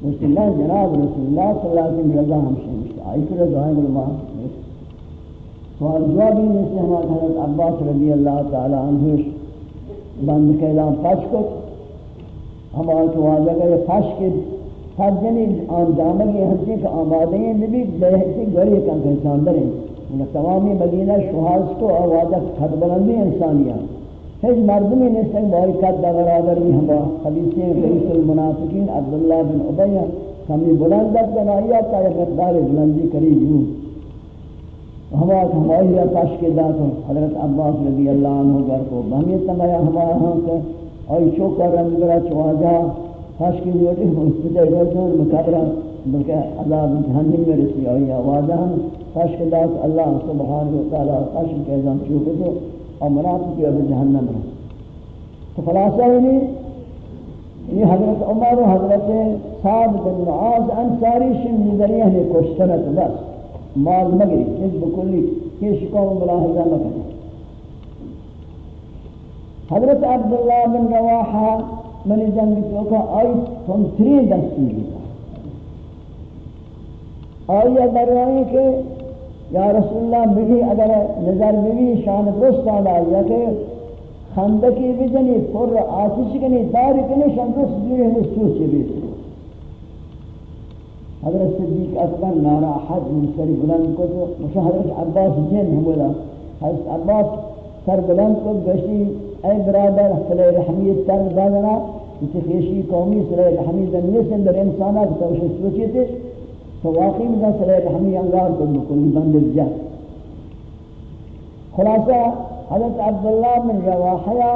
گوشت اللہ جناب رسول اللہ صلی اللہ علیہ وسلم رضا ہمشہ گوشت آئی کہ رضا ہے علماء سوال جوابی مثل ہمارا حضرت عباس رضی اللہ تعالی عنہ بند کہلام پاش کے آن جامعی ہنسی کا آمادے ہیں، نبی بہتی گری کن انسان دریں تمامی مدینہ شہاز کو آوازہ خط بلندی انسانیاں ہیچ مردمی نسل بھائی قد برادر بھی ہم حدیثی ہیں رئیس المنافقین، عبداللہ بن عبیہ۔ ہمیں بلندت بنائیا تا ایک مقدار بلندی قریب ہوں۔ ہوا ہماری پاش کے ذات حضرت عباس رضی اللہ عنہ گھر کو بہمیت تمایا ہمارا ہاں کہ اور چوکا رنگ برا چواجا خاش کی دیوٹی مستدر گردن مکبرہ بلکہ عذاب جہنم میں رسی آئی آوازہ ہم خاش کے داس اللہ سبحانہ وتعالی خاش کے ازام چوکے تو اور منافق کی اب جہنم رہا تو خلاصہ ہی نہیں، یہ حضرت عمر و حضرت صاحب بن معاذ انصاری شن نظریہ نے کشتنت بس۔ مال مگری اس بکلی کش قوم ملاحظہ نہ مکنی حضرت عبداللہ بن رواحہ من جنگ توکا آئی تم تری دستی لیتا آئی در کہ یا رسول اللہ بھی اگر نظر بھی شان درست آلا یا کہ خندقی بجنی پر آتش کنی داری کنی شان شندس دیوی مستوس چی بیتی حضرت صدیق اکبر ناراحت من سری بلند کو تو مشا حضرت عباس جن ہمولا حضرت عباس سر بلند کو گشتی اے برادر صلی رحمیت تر دادنا اسی خیشی قومی صلی رحمیت نیسن در انسانات تو اسے سوچی تھے تو واقعی میں صلی رحمیت انگار کو بکلی بند جات خلاصہ حضرت عبداللہ بن رواحیہ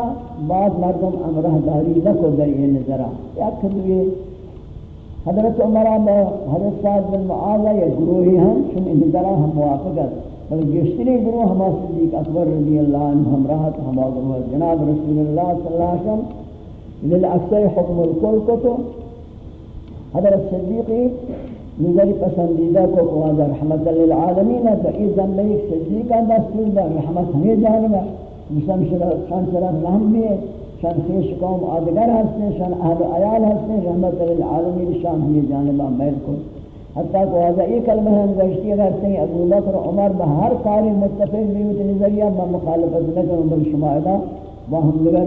بعض مردم امرہ داری لکو در یہ نظرہ یا کدوئے حضرت عمرہ حضرت سعید بن معاذہ یا گروہی ہم چون ان نظرہ ہم موافقت بل گشتری گروہ ہما صدیق اکبر رضی اللہ عنہ ہمراہت ہما گروہ جناب رسول اللہ صلی اللہ علیہ وسلم للأکثر حکم الکل کتو حضرت صدیقی نظری پسندیدہ کو قوانا رحمت للعالمین تو اس زمبے ایک سجدی کا دستور دا رحمت ہمیں ہے مسلم شان شرف رحم بھی ہے شان خیش قوم آدگر ہستے شان اہل عیال ہستے رحمت للعالمین شان ہمیں جانب میل کو۔ حتى کو از این کلمه هم گشتی اگر سی ابو بکر عمر به هر کاری متفق بیوت نظریه ما مخالفت نکنم بل شما ادا. با هم دیگر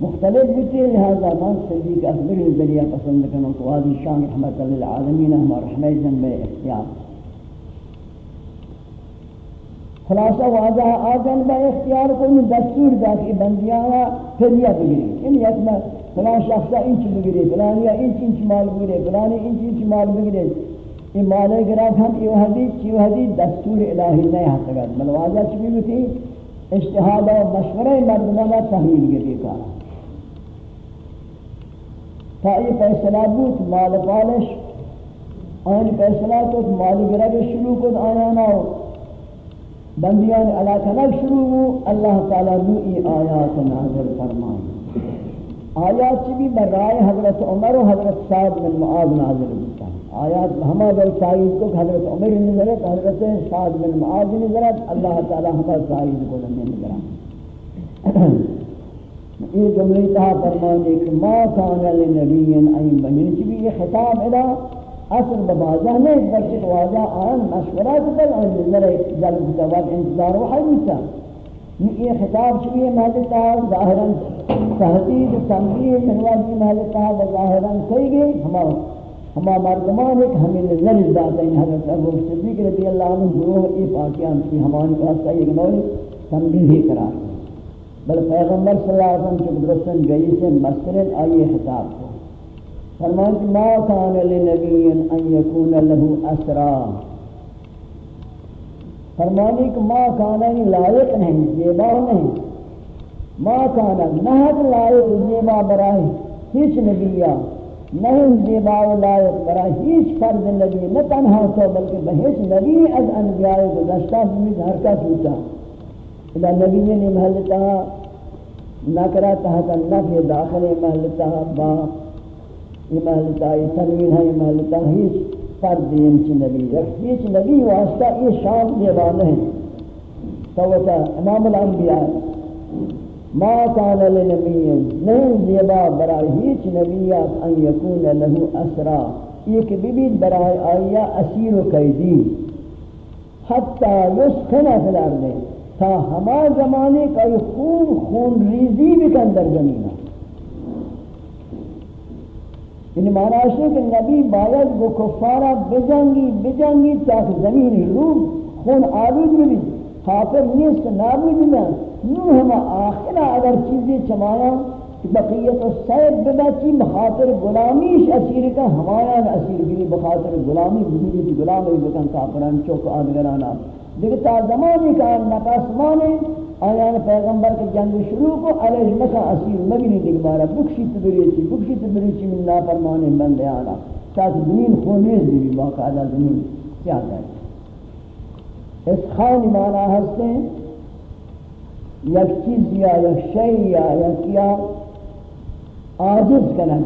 مختلف بیتی لہذا من صدیق اکبر نظریه پسند کنم تو آدی شان رحمت للعالمین احمد رحمه جنب اختیار خلاصہ واضح آدم با اختیار کو دستور دا کہ بندیاں پھر یہ بگری ان یتنا فلان شخصا انچ بگری فلان یا انچ انچ مال بگری فلان انچ انچ مال بگری یہ مالے گراف ہم یہ حدیث چیو حدیث دستور الہی نہیں ہاتھ گا بل واضح چکی بھی اجتہاد و مشورہ مردمانہ تحلیل گری تا یہ فیصلہ بود مال پالش آن فیصلہ کو مالی گرگ شروع کو آیانا. بندیان علاقہ شروع ہو اللہ تعالیٰ ای آیات نازل فرمائیں آیات چی بھی برائے حضرت عمر و حضرت سعید بن معاذ نازل ہوتا ہے آیات ہما بل سعید کو حضرت عمر نظرت حضرت سعید بن معاذ نظرت اللہ تعالیٰ ہما سعید کو لنے نظرت یہ جملے تہا فرمانے کہ ما کان لنبی ان بنین چی بھی یہ خطاب ادا اصل ببازہ نہیں، بلکہ واجہ آن مشورہ کتل آن نظر جلب دوات انتظار و حیوتا یہ خطاب چی بھی محلتا ظاہراً تحدید تنبیہ منواجی محلتا بظاہراً کئی گئی۔ ہما ہما مردمان ایک ہمیں نظر ذات ہیں۔ حضرت ابو صدیق رضی اللہ عنہ گروہ ای پاکیان کی ہمانی واسطہ ایک نوری تنبیہ قرار ہے بل پیغمبر صلی اللہ علیہ وسلم کے درستن گئی سے مسترد آئیے خطاب کو۔ فرمان کہ ما کان لنبی ان یکون له اسرا۔ فرمانی کہ ما کان لائق نہیں، زیبا نہیں۔ ما کان نہت لائق، زیبا برائے ہیچ نبیہ، نہیں زیبا و لائق برائے ہیچ فرد نبی، نہ تنہا تو، بلکہ بہیچ نبی از انبیاء گزشتہ ہمیں بھی حرکت ہوتا اذا نبی نے محلتا نکرہ تحت النفی داخل محلتا با، یہ محلتا یہ تنوین ہے، یہ محلتا ہیچ فرد چی نبی ہیچ نبی واسطہ یہ شام دیوان ہے توتا امام الانبیاء، ما کان لنبی، نہیں زیبا برای ہیچ نبیات ان یکون له اسرا. یہ کہ ببید برای آیا اسیر و قیدی. حتی یسخن فی الارض. تا ہما زمانے کا یہ خون خون ریزی بھی در زمینہ ان معنی ہے کہ نبی باید وہ کفارہ بجنگی بجنگی تاکہ زمین روم خون آلود بھی خاطر نیست، نابود بھی۔ نو ہما آخرہ اگر چیزیں چمایا، بقیت السید ببچی بخاطر غلامیش اسیر کا ہمایان اسیر بھی بخاطر غلامی بھی غلامی بکن کافران چوک آدگرانا دیکھتا زمانی کا نقص مانے آیان پیغمبر کے جنگ شروع کو علیہ مکہ اسیر مگنی دیکھ بارا بکشی تبریچی بکشی تبریچی من نافرمانے بندے آنا۔ تاکہ زمین خونیز بھی، باقاعدہ زمین۔ کیا ہے اس خان مانا ہستے یک چیز یا یک شئی یا یک یا آجز کنن۔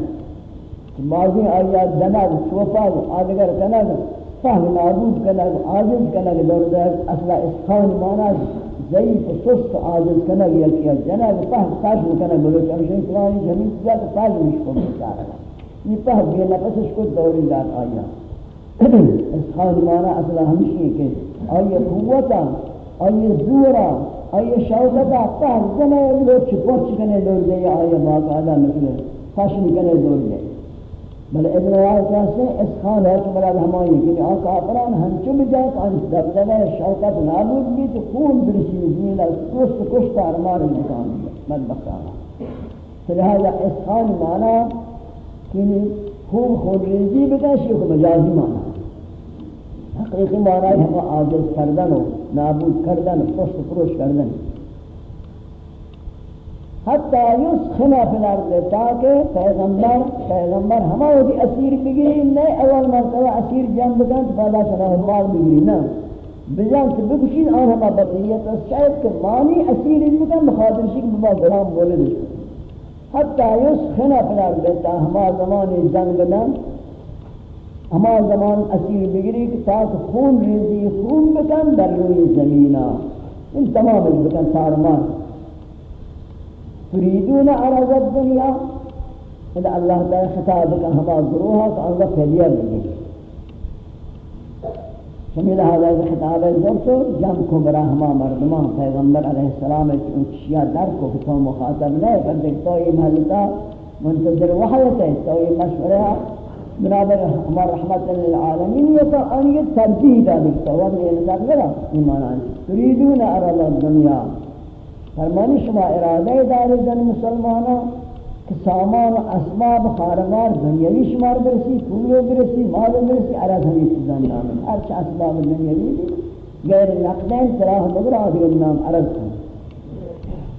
بعضی آیات جنگ چوپا آدگر کنن، فهم نابود کنن آجز کنن دور در اصلا اس خان مانا ضعیف و سست عاجز کنه یکی از جناب فهم فهم کنه بلوچ ہمیشہ فلانی زمین کیا تو فهم مش کو بیچارہ یہ فهم یہ نفسش کو دوری داد آیا. اس حال مانا اصلا ہمشی کہ آئیے قوتا؟ آئیے زورا؟ آئیے شوکتا؟ فهم کنه لوچ پوچ کنه دور دے آئیے باقاعدہ مثل فشن کنه دور دے بل ابن روایت کہتے ہیں اس خان ہے کہ مراد ہمائی کہ آن کافران ہم چم جائے کہ آن دبدبہ شوکت نابود بھی تو خون برسی زمین کشت کشت ارمار نکان مدبخت آنا تو لہذا اس خان مانا کہ خوب خون ریزی بکن شیخ مجازی مانا. حقیقی مانا ہے ہم آجز کردن و نابود کردن و کشت پروش کردن. حتی یسخنا فی الارض تاکہ پیغمبر پیغمبر ہما ہوتی اسیر بگیری نہیں اول مرتبہ اسیر جنب کن تو پہلا چنا مال بگیری نا بجان کہ بکشید آن ہما بقیت شاید کہ مانی اسیر بکن بخاطر شک ببا غلام بولے دے حتی یسخنا فی الارض تا ہما زمان جنگ بدن ہما زمان اسیر بگیری کہ تاکہ خون ریزی خون بکن در روی زمینہ ان تمام بکن سارمان تريدون عرض الدنيا. إذا الله تعالى خطابك هما ضروها فأنظر فديا بگی شمیل هذا خطاب درسو جمع کو ہما مردمان پیغمبر علیہ السلام چشیا در کو کہ مخاطب نہیں پر دیکھ تو یہ محلتا منتظر وحیت ہے تو یہ مشورہ بنابر ہمار رحمت للعالمین یہ تو ان ترجیح دا دیکھتا وقت نظر ایمان عرض الدنيا. فرمانی شما ارادہ دار زن مسلمانوں کہ سامان و اسباب خارمار دنیاوی شمار برسی پولو برسی، مال برسی، عرض ہمیں چیزان نامن ہر چا اسباب دنیاوی غیر نقدین سراح مگر آدھر نام عرض کن.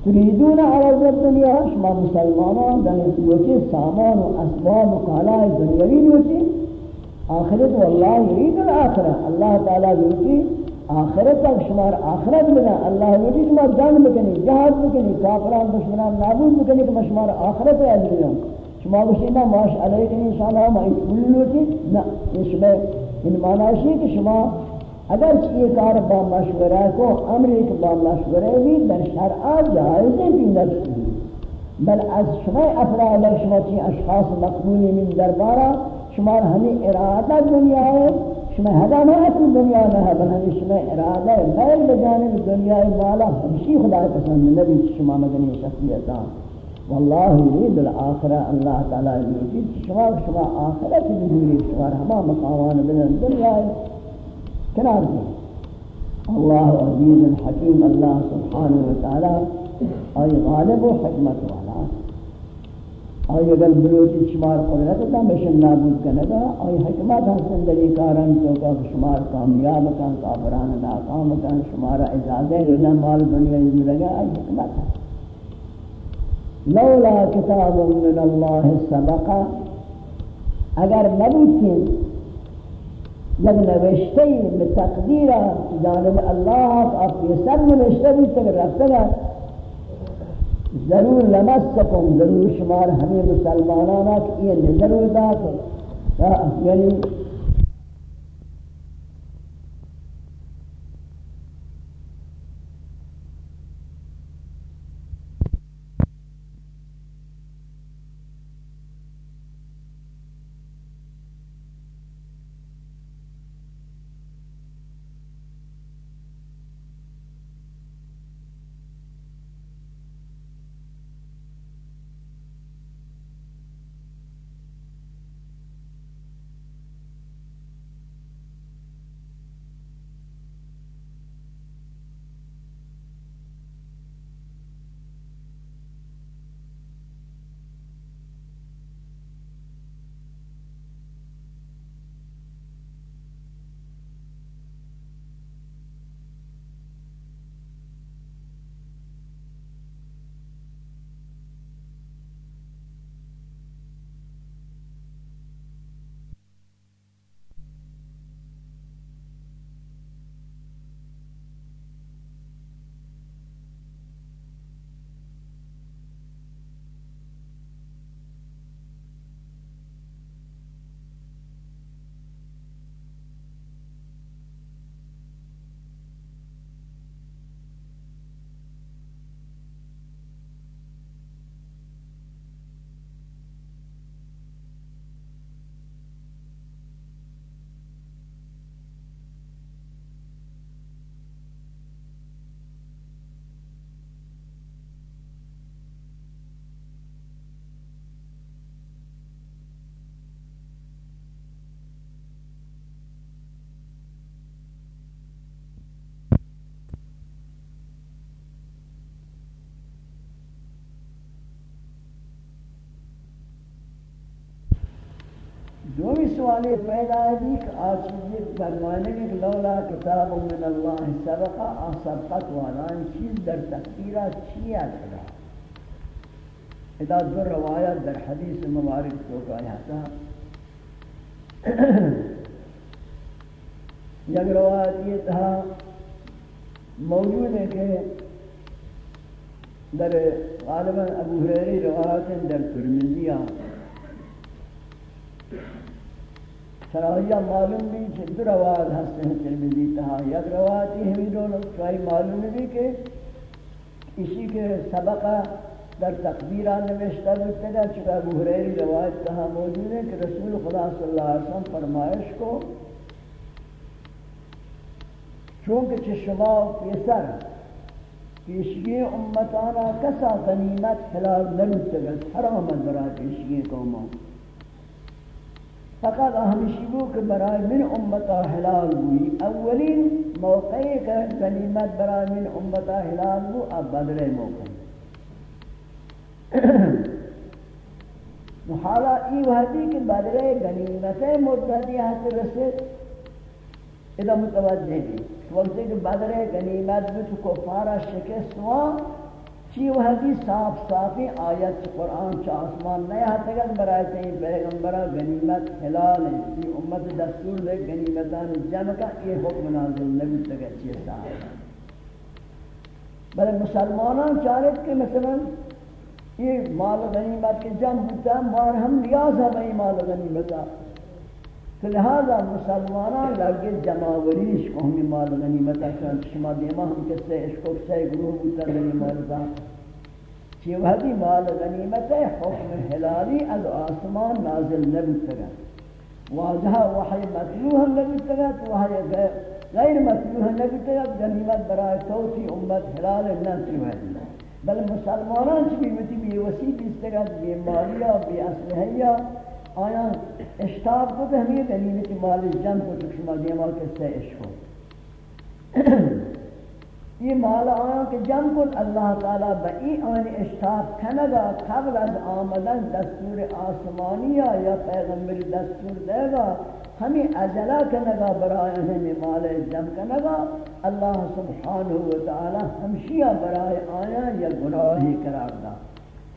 تريدون عرض الدنيا شما مسلمانوں دنیاوی وچی سامان و اسباب و قالای دنیاوی وچی آخرت واللہ یرید الاخرہ اللہ تعالیٰ وچی آخرت تک شمار آخرت بنا اللہ وجی شمار جان بکنی، جہاد بکنی، کافران، دشمنان، نابود بکنی کہ شمار آخرت ہے علی دنیا شما گوشینا ماش علیہ علیکن انشاءاللہ ما ایک کلوٹی نا شما ان معنی کہ شما اگر چیئے کار با مشورہ کو، امر ایک با مشورہ بھی در شرعہ جائز ہے پیندر بل از شما افراد شما چی اشخاص مقبولی من دربارہ شمار ہمیں ارادہ دنیا ہے شما نہ اصل دنیا نہ ہے بلکہ شما ارادہ میل بجانب دنیا مالا. ہمشی خدا پسند نبی شما مدنی شخصیتاں والله يريد الاخره الله تعالى يريد شما شما آخرت بدونی شما ہما مقامان من الدنيا کنار دیں الله عزيز حكيم الله سبحانه وتعالى اي غالب والا آئی اگر بلوچی شمار قدرت تا بشن نابود کنگا آئی حکمت حسن دلی کارن تو کہ شمار کامیاب کن، کافران ناکام کن، شمار اجازہ رنا مال دنیا جو لگا آئی حکمت؟ ہے لولا کتاب من اللہ سبقا اگر نبوتین جب نوشتے بتقدیر جانب اللہ آپ یہ سب نوشتے بھی تک رکھتے گا ضرور لمسکم ضرور شمار ہمیں مسلمانانہ کی یہ نظر ادا کر یعنی دومی سوالی پیدا ہے کہ آج چیزی فرمانے کہ لولا کتاب من اللہ سبقا آسبقت والا ان چیز در تقدیرہ چیا کرا ادا دو روایت در حدیث مبارک تو کہا تھا یک روایت یہ تھا، موجود ہے کہ در غالبا ابو حریری روایت در ترمیزیہ سراحیہ معلوم بھی کہ دو روایت ہستے ہیں ترمیزی تہا یک روایت ہمیں دونوں کئی معلوم بھی کہ اسی کے سبقہ در تقدیرہ نوشتہ بکتے گا چکہ ابو حریری روایت تہا موجود ہے کہ رسول خدا صلی اللہ علیہ وسلم فرمائش کو چونکہ چھ شما پیسر پیشگی امتانا کسا غنیمت حلال نلوتگت حرام برای پیشگی قوما فقط اہم شبو کے برائے من امتا حلال بوی اولین موقع که غنیمت برای من امتا حلال بو اب بدل موقع. محالا ای وحدی که بدل گلیمت مدتی ہاتھ رسے اذا متوجہ دی وقت کہ بدل غنیمت تو کفارہ شکست ہوا چی وہ حدیث صاف صافی آیت قرآن چا آسمان نئے ہاتھ گا برائے تین پیغمبرہ غنیمت حلال ہے یہ امت دستور لے غنیمتان جمع کا، یہ حکم نازل نبی تک اچھی صاحب بلے مسلمانان چارت کے مثلا یہ مال غنیمت کے جمع ہوتا ہے، مار ہم ریاض ہے بھئی مال غنیمت لہذا مسلمانان لگے جماوریش کو ہمیں مال غنیمت اکران شما دیما ہم کسے عشق و سے گروہ بوتا غنیمت دا۔ چی وحدی مال غنیمت حکم حلالی از آسمان نازل نبوتا گا۔ واجہا وحی مطلوح نبوتا گا، تو وحی غیر مطلوح نبوتا گا، غنیمت برای توسی امت حلال نسی وحدی بل مسلمانان چی بیوتی بی وسیع بیستا گا آیا اشتاب کو کہ ہمیں دلیل کی مال جن کو تو شما دیما کے سے عشق ہو یہ مال آیا کہ جن کو اللہ تعالی بئی آن اشتاب کنگا قبل از آمدن دستور آسمانی یا پیغمبر دستور دے گا ہمیں اجلا کنگا برائے ہمیں مال جن کنگا اللہ سبحانہ وتعالی ہمشیہ برائے آیا یا گناہی قرار دا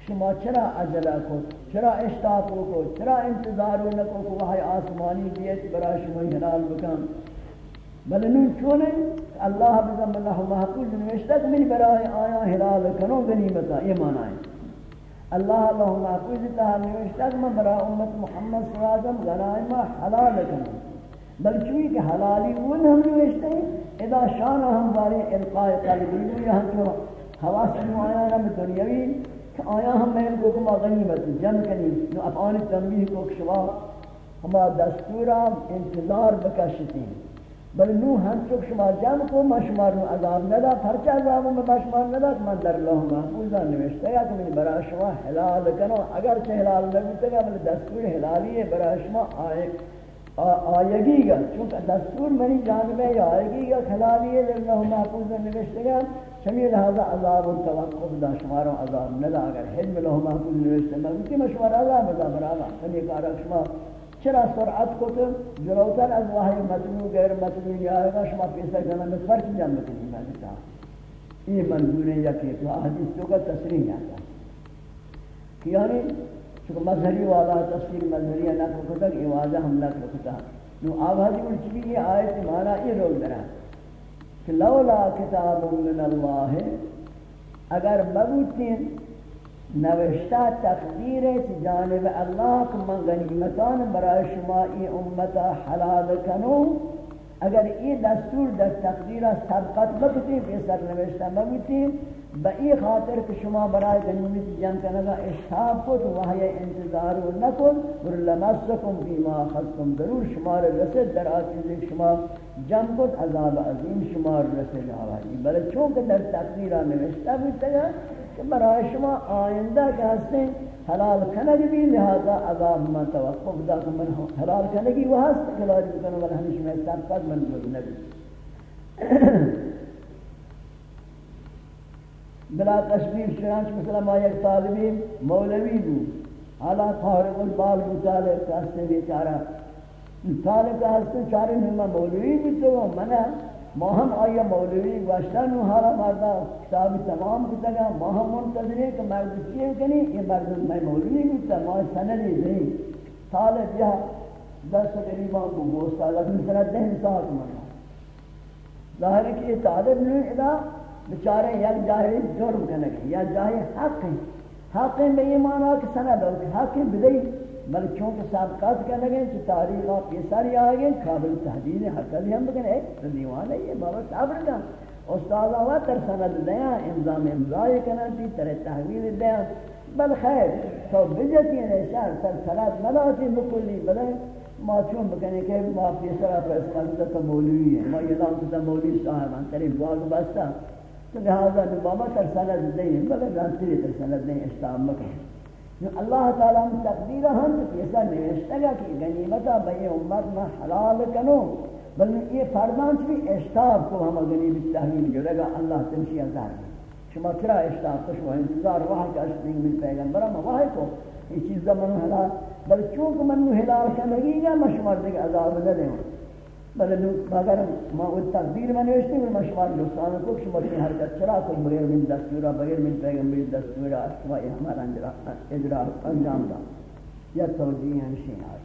شما چرا عجلہ کو، چرا اشتاق کو، چرا انتظار نہ کو کہ وہ آسمانی دیت برا شما حلال بکن. بل چونے اللہ بزم اللہ محفوظ نوشتہ کہ من برای آیا حلال کنو غنیمتا، یہ معنی ہے. اللہ اللہ محفوظ تہا نوشتہ کہ من برای امت محمد صلی اللہ علیہ وسلم غنائمہ حلال کنو. بل چوئی کہ حلالی ون ہم نوشتے ہیں، اذا شان ہم بارے القاء قلبی یہاں جو حواس نمایاں رم دنیاوی آیا ہم میں کو کما غنیمت جمع کنی نو افعان تنبیہ کو شما ہما دستورا انتظار بکشتی بل نو ہم چک شما جمع کو، ما شما رو عذاب ندا، پرچہ عذاب میں بشمار ندا من در اللہ محفوظا نوشتا یا کہ من برا شما حلال کنو اگر چھ حلال نبیتا گا بل دستور حلالی ہے برا شما آئے آئیگی گا. چونکہ دستور منی جانب جانبے آئیگی گا حلالی ہے اللہ محفوظا نوشتا چمی لہذا عذاب و توقف دا شماروں عذاب ندا اگر حلم لہو محفوظ نوشتے میں اسی مشوار عذاب دا برالا سمی کارا شما چرا سرعت کو تو جلوتر از وحی مطلوع غیر مطلوع یا آئے گا شما پیسا جانا میں فرق جان مکنی میں دیتا یہ منظور ہے یکی تو حدیث تو کا تصریح آتا کہ یعنی چونکہ مظہری والا تفسیر مظہری نقل کتا کہ یہ واضح ہم نقل کتا نو آبادی مرچی یہ آیت مانا یہ رول درہ کہ لولا کتاب من اللہ اگر مبوتین نوشتہ تقدیر جانب اللہ کو من غنیمتان برای شما ای امتا حلال کنو، اگر ای دستور در تقدیر سبقت بکتی سر نوشتہ مبوتین با ای خاطر کہ شما برای غنیمت جن کنگا اشتاب کت وحی انتظار نکن، بر لمسکم بیما خستم. ضرور شما رسد در آتیز ایک شما جن کت عذاب عظیم شما رسد آوائی بلے چونکہ در تقدیرہ نوشتہ بیتا گا کہ برای شما آئندہ کہ ہستے حلال کنگ بھی لہذا عذاب ما توقف دا کہ من حلال کنگی وہ ہست کہ لاجب کنو بل ہمیشہ میں سبقت من جز نبی بلا تشبیح چنانچہ مثلا ما یک طالبی مولوی بو حالا فارغ البال مطالب کہستے بیچارہ طالب کا کہستے چارے نمہ مولوی بھی تو منہ ماہم آیا مولوی گوشتن و حالا مردہ کتاب تمام کتا گا ماہم منتظر کہ مرد چیئے کنی؟ یہ مرد میں مولوی بیتا ماہ سندی نہیں طالب یہ دست قریبان کو گوستا لیکن سنت دہن ساتھ منا ظاہر ہے کہ یہ طالب نہیں ادا بچارے یک جاہی جرم کنگے یا جاہی حق ہیں حق ہیں بے ایمان آکے سند ہو حق ہیں بدئی بلکہ چونکہ سابقات کہنے لگے کہ تاریخ آپ یہ ساری آگئے قابل تحدید حق بھی ہم بکنے ایک دیوان ہے یہ بابا صبر کا استاد آوا تر سند دیا انظام امضائی کنا تھی تر تحویل دیا بل خیر تو بجتی ہے شہر تر سلات ملاتی مکلی بلے ما چون بکنے کہ ما پیسرا پر اسمان تا مولوی ہے ما یہ نام تا مولوی صاحب ہیں تری باغ بستا تو لہذا بابا تر سند دیں بلے رانتی تر سند دیں اشتاب مکہ اللہ تعالیٰ ہم تقدیر ہم ایسا نوشتا گا کہ غنیمتا بئی امت میں حلال کنو، بلکہ یہ فرمان بھی اشتاب کو ہم غنیمت تحمیل جو لگا اللہ تنشی ازار شما کرا اشتاب کش و انتظار وحی کا اشتاب من پیغمبر ہم وحی کو یہ چیز دا منو حلال بل چونکہ منو حلال کنگی گا مشمار دیکھ عذاب نہ دیں بل مگر ما وہ تقدیر میں نوشتے ہیں مشوار دوستان کو کہ مجھے حرکت چرا کوئی بغیر من دستورا بغیر من پیغمبر دستورا اسوا یہ ہمارا اجرا انجام دا. یا توجیہ ہمشین آج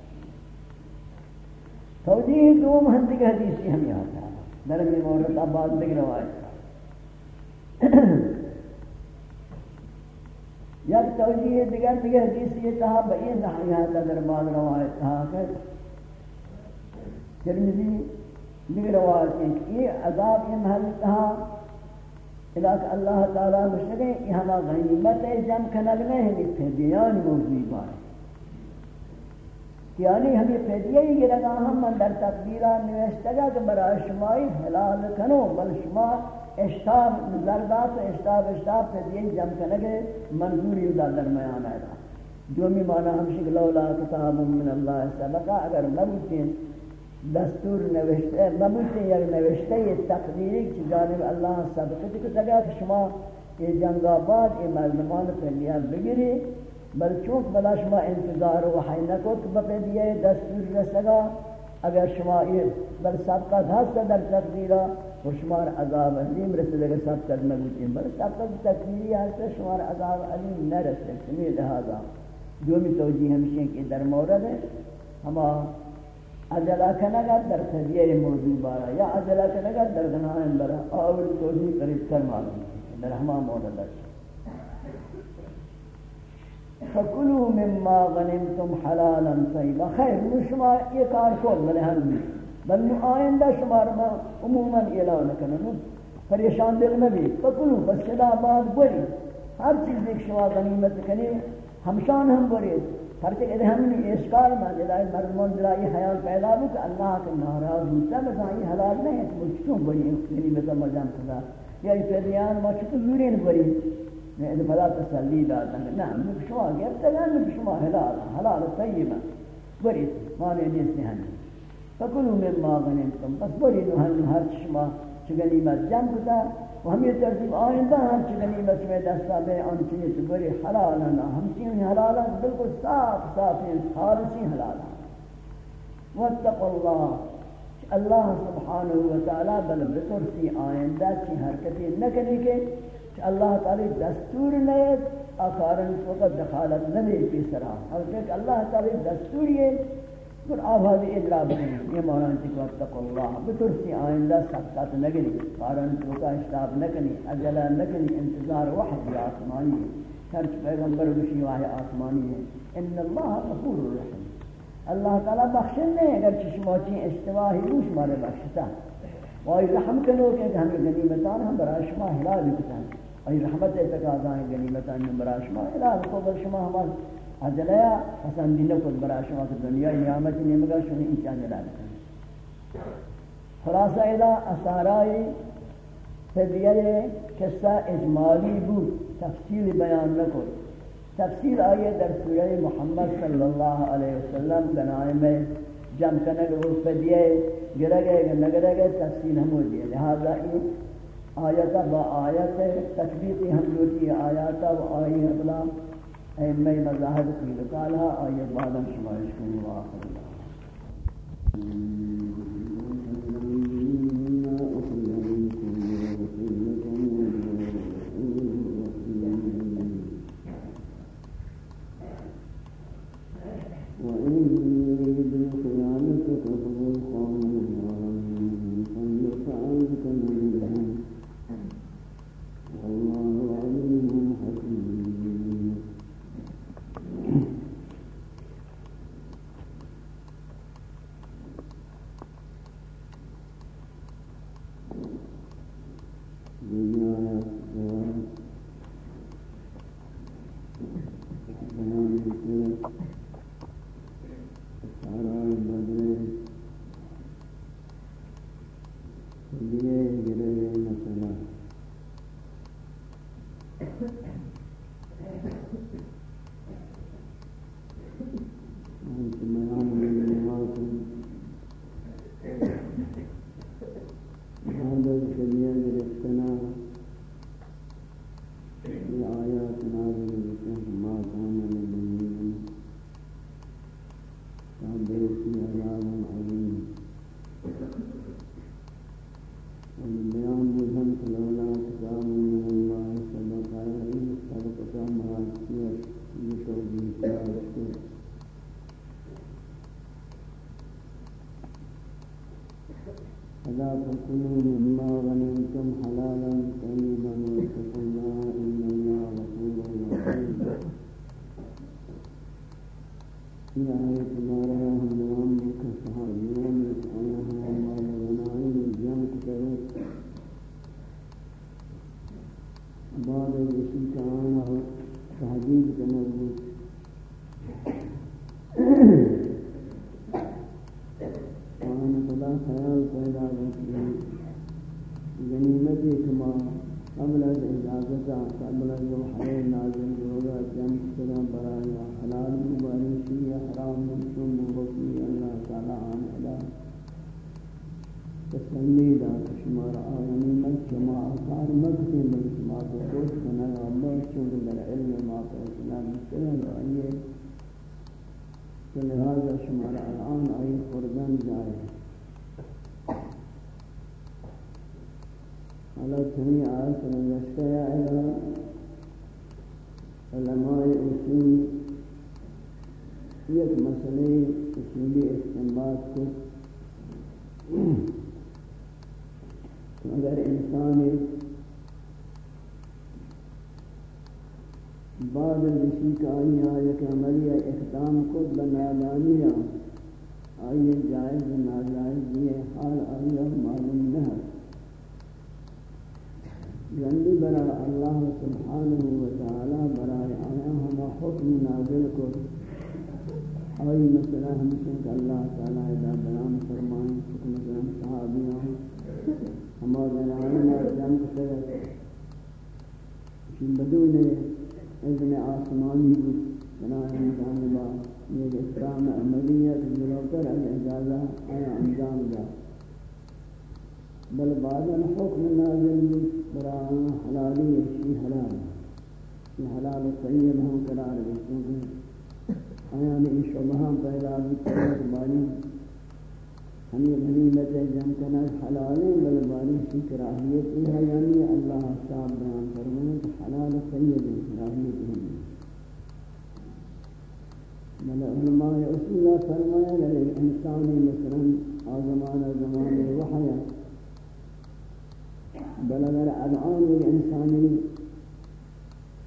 توجیہ دو مہندی کا حدیثی ہم یہاں تھا درمی مورد آباد دیکھ روایت تھا یک توجیہ دیگر دیگر حدیثی یہ تھا بئی نحیہ در بعض روایت تھا کہ ترمذی دیگر روایت ہے کہ یہ عذاب یہ محل تھا کہ اللہ تعالی مشکے یہ ہم غنیمت ہے، جمع کنگ نہیں ہے فدیان موضوع بار یعنی ہمیں فدیہ یہ لگا ہم من در تقدیرہ نوشتگا کہ برای شمائی حلال کنو، بل شما اشتاب زردات اشتاب اشتاب فدیہ جمع کنگے منظوری در درمیان آئے جو می معنی ہمشک لولا کتاب من اللہ سبقا اگر مبتین دستور نوشته ممکن یک یعنی نوشته تقدیری که جانب اللہ سبقتی کو تگا کہ شما یہ جنگ آباد یہ مردمان پہلیاں بگیری، بل چونک بلا شما انتظار وحی نکو کہ بپیدیے دستور رسگا، اگر شما یہ بل سبقت ہست در تقدیرہ و شمار عذاب علیم رسل اگر سبقت مگوتیم بل سبقت تقدیری ہست شمار عذاب علیم نرسل سمی لہذا جو بھی توجیہ ہمشہ کہ در مورد ہے ہما عجلہ کنگا در تذیر موضوع بارا، یا عجلہ کنگا در گناہن برا آول توجیح قریب تر معلوم در ہما مورد ہے۔ فکلوا مما غنمتم حلالا طیبا۔ خیر، نو شما یہ کار کول بلے ہم بل نو آئندہ شما رما عموما اعلان کنو پریشان دل میں بھی۔ فکلوا بس کدا بعد بری۔ ہر چیز ایک شما غنیمت کنی، ہمشان ہم بری۔ پرچہ کہ ہم نے اشکال میں جلائے مردمان جلائے خیال پیدا بھی کہ اللہ کے ناراض ہوتا ہے بس یہ حلال نہیں ہے کہ مجھ کیوں بری غنیمت یعنی مجان خدا یا یہ فیدیان ما چکو زورین بری میں ادھا یعنی بلا تسلی داتا ہے نا مجھ شما گرتا ہے مجھ شما حلال حلال طیبا بری مانے نیس نے ہمیں۔ فکلو من ما غنیمتم بس بری نو ہر شما چگنیمت جمع کتا و ہم یہ ترتیب آئندہ ہم چگنیمت میں دستا بے ان چیز بری حلالا نا ہم چیز حلالا بالکل صاف صاف ہیں خالصی حلالا واتقوا اللہ اللہ سبحانہ وتعالی بل بترسی آئندہ چی حرکتی نکنی کے کہ اللہ تعالی دستور نیت آکارن کو دخالت نبی پیسرا. حضرت اللہ تعالی دستور یہ پھر آبادی اجرا بنی یہ مولانا تک واتق اللہ بترسی آئندہ سبقات نگنی قارن توکا اشتاب نکنی اجلا نکنی انتظار وحد آسمانی ہے خرچ پیغمبر بشی واہ آسمانی ہے ان اللہ غفور الرحیم اللہ تعالی بخشن نہیں اگر چشماچی اشتواہی روش مارے بخشتا وائی رحم کنو کہ ہمیں غنیمتان ہم برای شما حلال کتا وائی رحمت تقاضا ہے غنیمتان ہم برای شما حلال کو بل شما ہمارے اجلیا حسن دین کو برا شما کہ دنیا نعمت نعمت شنی ان چاہ جلال خلاصہ اذا اسارائی فدیہ قصہ اجمالی بود، تفصیل بیان نہ کو تفصیل آئیے در سورہ محمد صلی اللہ علیہ وسلم گنائے میں جمع کرنے کے وہ فدیہ گرہ گئے نہ گرہ گئے تفصیل ہم ہو دیئے لہذا یہ آیتا با آیت تکبیقی ہم جو کی آیاتا و آئی اقلام ائمہ مذاہب کی لکالہ اور یہ بعد شمارش کو واخر اللہ you do it. بل بعض الحكم نازل برا حلالی في حلال. في حلال طیب هم قرار دیں کیونکہ آیا نے ان شبہ پیدا بھی کرنے بانی ہمیں غنیمت حلال بل بالي في کراہیت ہی ہے یعنی صاحب بيان فرمائے حلال طیب کراہیت ہی بل علماء أسئلة فرمایا للإنسان مثلا آزمان زمان الوحيات بلغر اگر الان ایک انسانی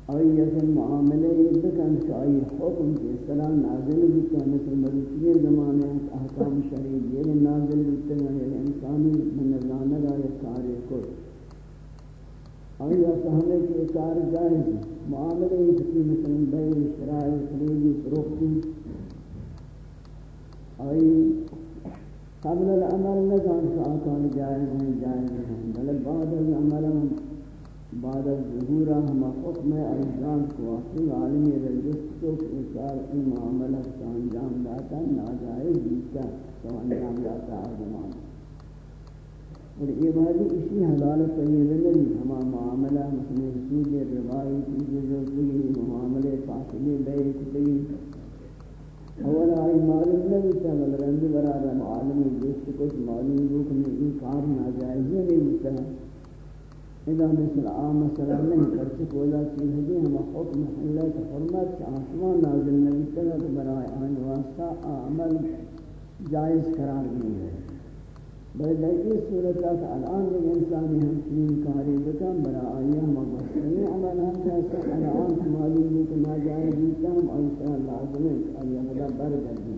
آئیت معاملے بکن شائی حکم کے اصطلاح نازل بکتا ہے، مثل مروچی زمانے احکام شریف یہ یعنی نازل بکتا ہے یعنی یہ انسانی منظانہ دارے کاری کو۔ آئیت سہمے کے کار جائز معاملے کسی مثل بیر شرائع خریدی فروختی آئی قبل العمل نگان شاعتان جائز ہیں جائز ہیں بلد بعد العمل ہم، بعد الظهور ہم حکم اجزان کو اصل عالمی رجست کو اشار ان معاملت کا انجام داتا، ناجائز دیتا، تو انجام داتا آزمان اور یہ بات اسی حلال طیب نہیں ہم معاملہ مثل سود روایت کی جو جو معاملے، فاصلے بے کتبی اولا آئی معلوم نہیں تھا، مگر اند برادر معلوم جس کو معلوم ہو کہ یہ کار ناجائز نہیں تھا۔ اذا مثل عام مثلا نہیں کرتے کولا چیز ہے، ہم حکم اللہ کی حرمت کے آسمان نازل نہیں تھا تو برائے آن واسطہ عمل جائز قرار نہیں ہے بل در صورتات الان دیگه انسانی هم چنین کاری بکن برا آیا ما بستنی عمل هم جاستا الان معلوم بود که ناجائز بیتا هم آیسا لازم ہے آیا خدا برگردی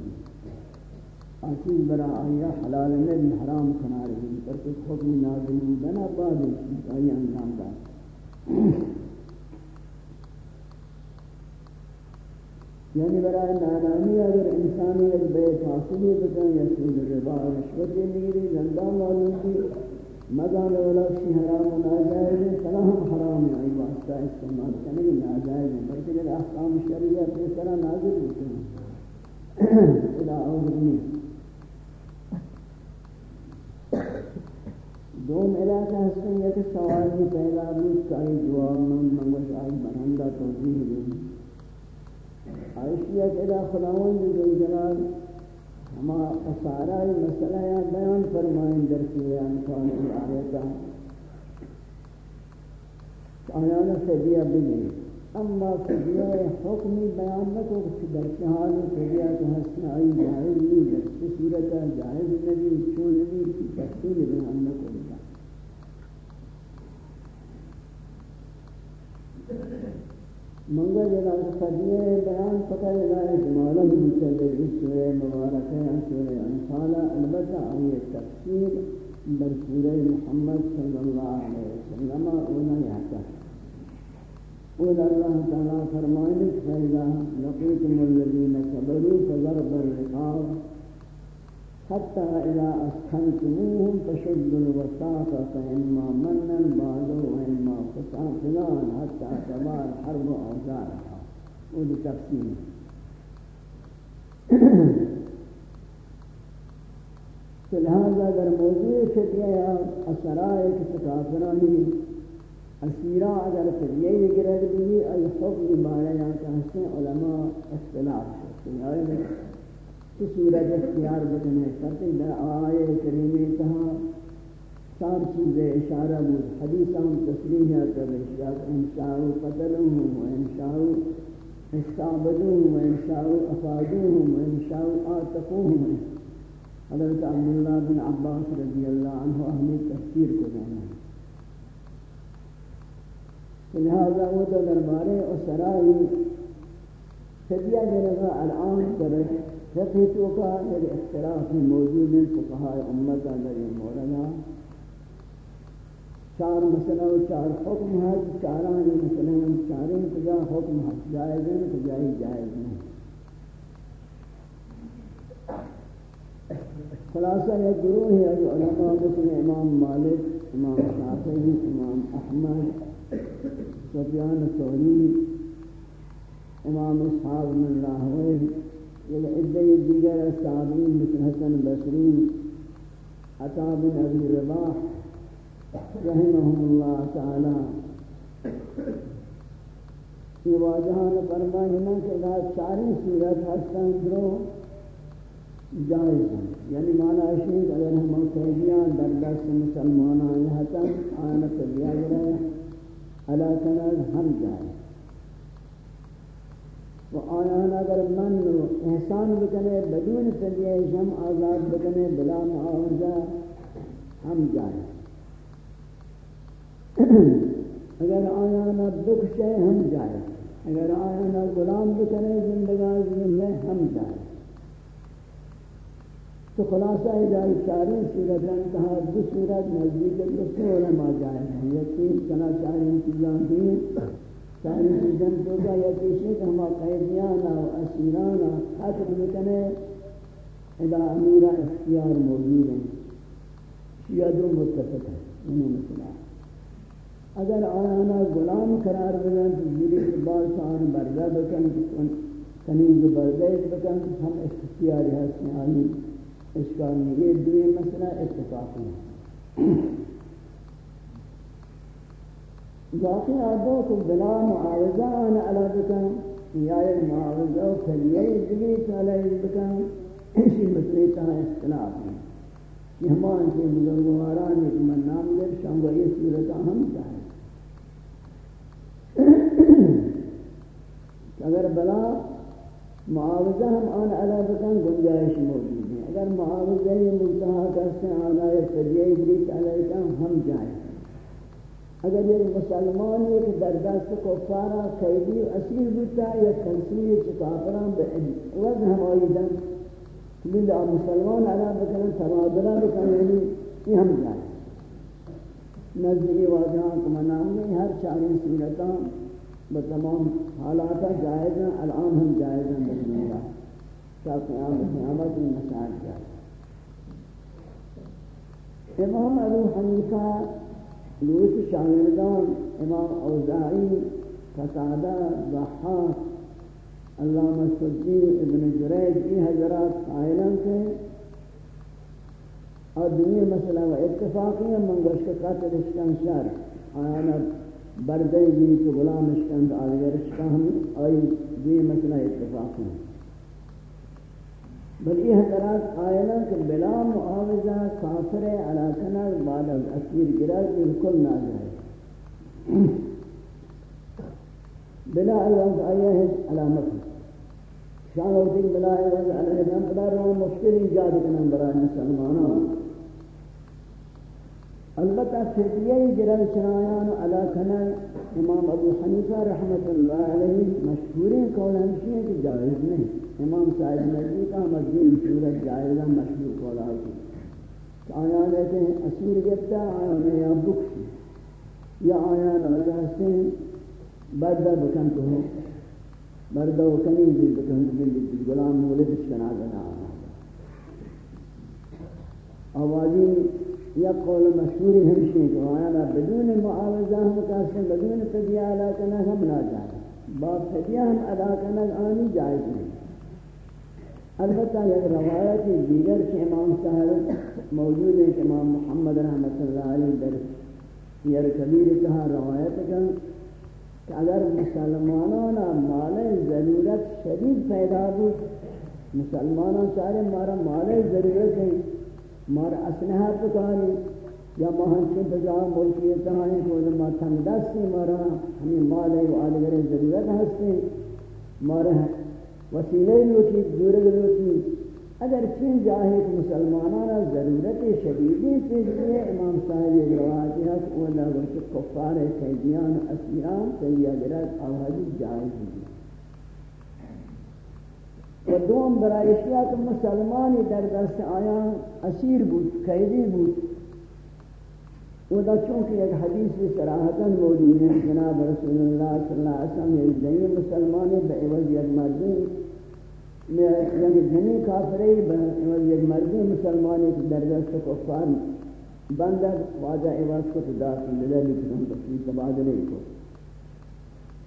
آچیز برا آیا حلال نبی، حرام کنار بھی پر کچھ حکم نازل بنا بعد آیا انجام دار یعنی برای نادانی اگر انسانی از بے فاصلی بکن، یا سود ربا رشوت میگیری زندہ معلوم کی مدان والا سی حرام و ناجائز ہے سلام حرام ہے ای واسطہ استعمال کرنے کی ناجائز. ہے بلکہ جب احکام شریعت اس طرح نازل ہوتے ہیں ادا اوزنی دوم علاقہ ہستن یک سوالی پہلا بود، کئی جواب من منگوش آئی، برندہ توضیح دیں عائشیت الہ خداوند جل جلال ہما اثارہ مسئلہ یا بیان فرمائیں در سیان کان کی آیتا. آیانا فدیہ بگئی اما فدیہ حکمی بیان نکو کہ در فدیہ تو حسن آئی جائز نہیں، در صورت جائز نہیں چون نہیں تفصیل بیان نکو بجا منگا جلال فدیہ بیان پتہ جلال اجمالا مجھتے اس سورہ مبارک ہے سورہ انفالا البتہ آئی تفسیر بر سورہ محمد صلی اللہ علیہ وسلم اولا یحتا اولا اللہ تعالیٰ فرمائنے فَإِذَا لَقِيتُمُ الَّذِينَ كَبَرُوا فَضَرْبَ الرِّقَابِ حتى إذا أسخنتموهم فشدوا الوساطة فإما منا بعد وإما قطعا حتى تباع الحرب أوزارها. ودي تفسير. في در موضوع فتية یا اسرائے کے کافرانی اسیرہ اگر فتیہ یہ گرد بھی الحب بارے علماء اختلاف ہے کی صورت اختیار بکنے کرتے در آئے کریمی تہا چار چیزیں اشارہ بود حدیث ہم تصریح ہے رشیات انشاء قتلهم و انشاء استعبدوهم و انشاء افادوهم و انشاء آتقوهم حضرت عبداللہ بن عباس رضی اللہ عنہ اہمی تفسیر کو دینا لہذا وہ تو دربارے اور سرائی فدیہ جنگا الان درش فقہ تو کا ایک اختلاف موجود ہے فقہاء امت اندر یہ مولانا چار مسئلہ و چار حکم ہے چاران یہ مسئلہ ہیں چاریں کجا حکم ہے جائز ہے کجا ہی جائز نہیں خلاصہ یہ گروہ ہے جو علماء مثل امام مالک، امام شافعی، امام احمد، سفیان ثوری امام اسحاق من راہوی والعدة دیگر صحابین مثل حسن بصری عطا بن ابی رباح رحمهم اللہ تعالی. یہ واجہان فرمائنا کہ اگر چاری صورت ہستن درو جائز ہیں یعنی معنی ہے اگر ہم قیدیان در دست مسلمانان ہستن آنت دیا گرے علاقہ ہم جائز و آیان اگر من احسان بکنے، بدون فدیہ شم آزاد بکنے، بلا معاوضہ ہم جائیں۔ اگر آیان بکشے ہم جائیں۔ اگر آیان غلام بکنے زندگاہ میں ہم جائیں۔ تو خلاصہ ادائی چاریں صورت کہا دو صورت نزدیک دوسرے علماء جائیں۔ ہیں یقین کنا چاریں چیزاں دیں ساری چیزیں تو کا یا کسی کہ ہم قیدیانا و اسیرانا حتب بکنے ادا امیرہ اختیار موجود ہیں شیعہ دو متفق ہے انہوں نے مثلا اگر آیانا غلام قرار بدن، تو جیلی کے بعد سان بردہ بکن کنیز بردہ بکن ہم اختیاری حسن آئی اس کا یہ دوی مسئلہ اتفاقی ہے باقی آدھو کو بلا معاوضہ آنا علا بکن یا ایک معاوضہ و فلیئی دلی تعالی بکن۔ اسی مسئلے تا اختلاف ہے۔ یہ ہمان کے بزرگواران ایک من نام دے شانگو یہ صورتہ ہم چاہیں۔ اگر بلا معاوضہ ہم آن علا بکن، گنجائش موجود ہے۔ اگر معاوضہ یہ ملتحہ کرتے ہیں آنا یہ فلیئی دلی تعالی بکن، ہم جائیں اگر یعنی یہ مسلمان ایک در دست کفارا قیدی و اسیر بودتا یا تنسیل چکافران بے وزن ہم آئیدن بلد آب مسلمان علا بکنن تبادلہ بکنن یعنی یہ ہم جائیں نزدی واجہاں کو منام میں ہر چاری صورتان بتمام حالاتا جائز ہیں الان ہم جائز ہیں بلد اللہ تا قیامت قیامت مسائل جائز امام ابو حنیفہ لوت شاگردان، امام اوزاعی، قطادہ ضحاق علامہ سدی ابن جریج، یہ حضرات قائلان کے اور دنیا مسئلہ و اتفاقی ہے منگوش کے قاتل اشکان شر آیانا بردے بھی تو غلام اشکان آدھگر اشکان آئی دنیا مسئلہ اتفاقی ہے بل یہ حضرات آئینہ کہ بلا معاوضہ کافر علاقنہ بعد از اسیر گرہ بالکل نہ جائے۔ بلا اللہ آئیہ ہے علامت۔ شان ہوتی بلا اللہ علیہ نام بلا رہا مشکل ایجاد کرنا برای مسلمانوں۔ البتہ فتیہ گرل چنایان علا کنا امام ابو حنیفہ رحمت اللہ علیہ مشہورین قول ہمشی ہیں کہ جائز نہیں۔ امام صاحب نجی کا مزید صورت جائزہ مشہور قول آتی کہ آیا لیتے ہیں اسیر گفتا آیا میں یا بکشی یا آیا نوزہ سے بردہ بکن تو ہو بردہ و کنیزی بکن تو غلام مولد شنا گنا آوازی یا قول مشہوری ہمشی کہ آیا بدون معاوضہ ہم کہتے ہیں بدون فدیہ علا کنا ہم نہ جائیں با فدیہ ہم علا کنا آنی جائز نہیں البتہ یک روایت دیگر کہ امام صاحب موجود ہے کہ امام محمد رحمت اللہ علیہ در سیر کبیر کہا روایت کا کہ اگر مسلمانوں مال ضرورت شدید پیدا ہو مسلمانوں سارے مارا مال ضرورت ہے مار اسنحہ پکاری، یا مہنچے بجا ملکی اتحائی کو لما تنگ دستی مارا ہمیں مالے و آلگر ضرورت ہستے مارا، وسیلے لوٹی، دورگ لوٹی۔ اگر چین جاہے کہ مسلمانانا ضرورت شدیدی چیز امام صاحب روایتی ہے کہ وہ کفار قیدیان اسیران تیہ گرد آوازی جائز ہوئی و دوم برای اشیاء که مسلمانی در دست آیان اسیر بود، قیدی بود. و دا چونکہ ایک حدیث صراحتا موجود ہے جناب رسول اللہ صلی اللہ علیہ وسلم یہ جنی مسلمانی بعوض یک مردی یعنی, یعنی جنی کافری بعوض یک مردی مسلمانی در دست کفار بندر واجہ عوض کو تداخل لدلی کتن بسی تبادلے کو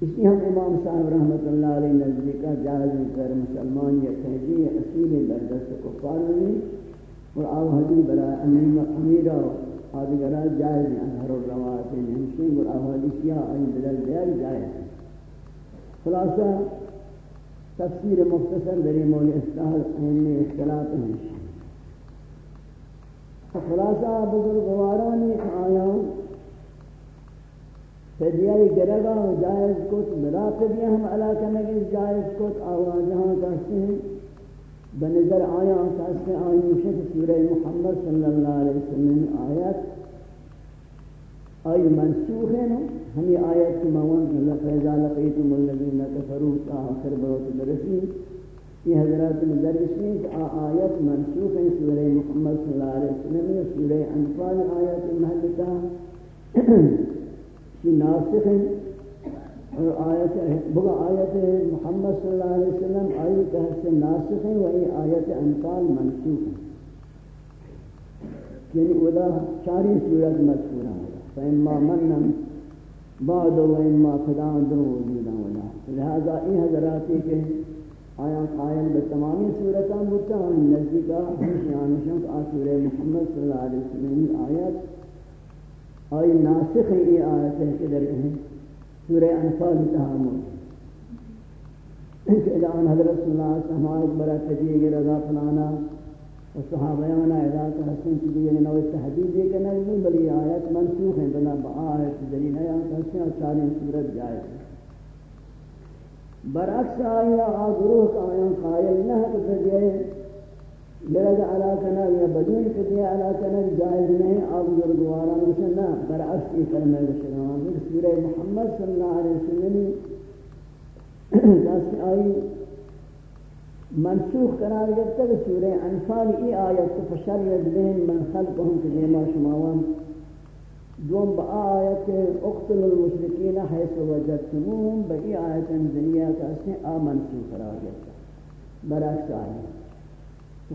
اس لیے ہم امام صاحب رحمۃ اللہ علیہ نزدیک جائز کر مسلمان یا قیدی اصیل بردست کو فارمی اور آو حدی برا امیرہ آدھگرہ جائز انہر الروایت ہمشی اور آو حدی کیا آئی بدل دیار جائز خلاصہ، تفسیر مختصر دری مولی استحال اہمی اختلاف ہمشی خلاصہ بزرگوارانی آیا فدیائی گرگا جائز کت بلا فدیہ ہم علاقہ نگی جائز کت آوازہاں کہتے ہیں۔ بنظر آیا کہتے ہیں آئی شک سورہ محمد صلی اللہ علیہ وسلم آیت۔ آئی منسوخ ہے نا؟ ہمیں آیت کی موان اللہ فیضا لقیتم الذین کفروا تا آخر بروت برسی۔ یہ حضرات مدرسین کہ آیت منسوخ ہے سورہ محمد صلی اللہ علیہ وسلم، سورہ انفال آیت محلتا کی ناسخ ہیں اور آیت بگا آیت محمد صلی اللہ علیہ وسلم آئی کہ سے ناسخ ہیں، وہی آیت انفال منسوخ ہیں۔ یعنی ادا چاری صورت مذکورہ ہوگا فإما منن بعد و اما فدان در وجودا ولا۔ لہذا این حضراتی کے آیا قائل بتمامی صورتان بتا نزدیکا ہمشیانشن آسور محمد صلی اللہ علیہ وسلم آیت آئی ناسخ ای آیت ہے کہ در ہیں سورہ انفال تحامل کہ الان حضرت صلی اللہ علیہ وسلم آیت برا تجیئے رضا فلانا و صحابیانا اذا کا حسن چلیے نوی تحدید یہ کہ نہیں بلی آیت منسوخ ہیں، بنا با آیت دلیل ہے۔ آیت حسن چاریں صورت جائے برعکس آیا، آگروہ کا آیا، قائل نہ کہ تجیئے لرد علاقنا یا بدون فدیہ علاقنا جائز نہیں آپ بزرگواران وشن نہ برعکس یہ کرنے وشن سورہ محمد صلی اللہ علیہ وسلم دست آئی منسوخ قرار گرتا کہ سورہ انفال. ای آیت فشر یزبین من خلقهم کہ دیما شماوان. دوم با آیت اقتل المشرکین حیث وجدتموهم. با ای آیت انزلیہ کا اس نے آ منسوخ قرار گرتا برعکس آیت.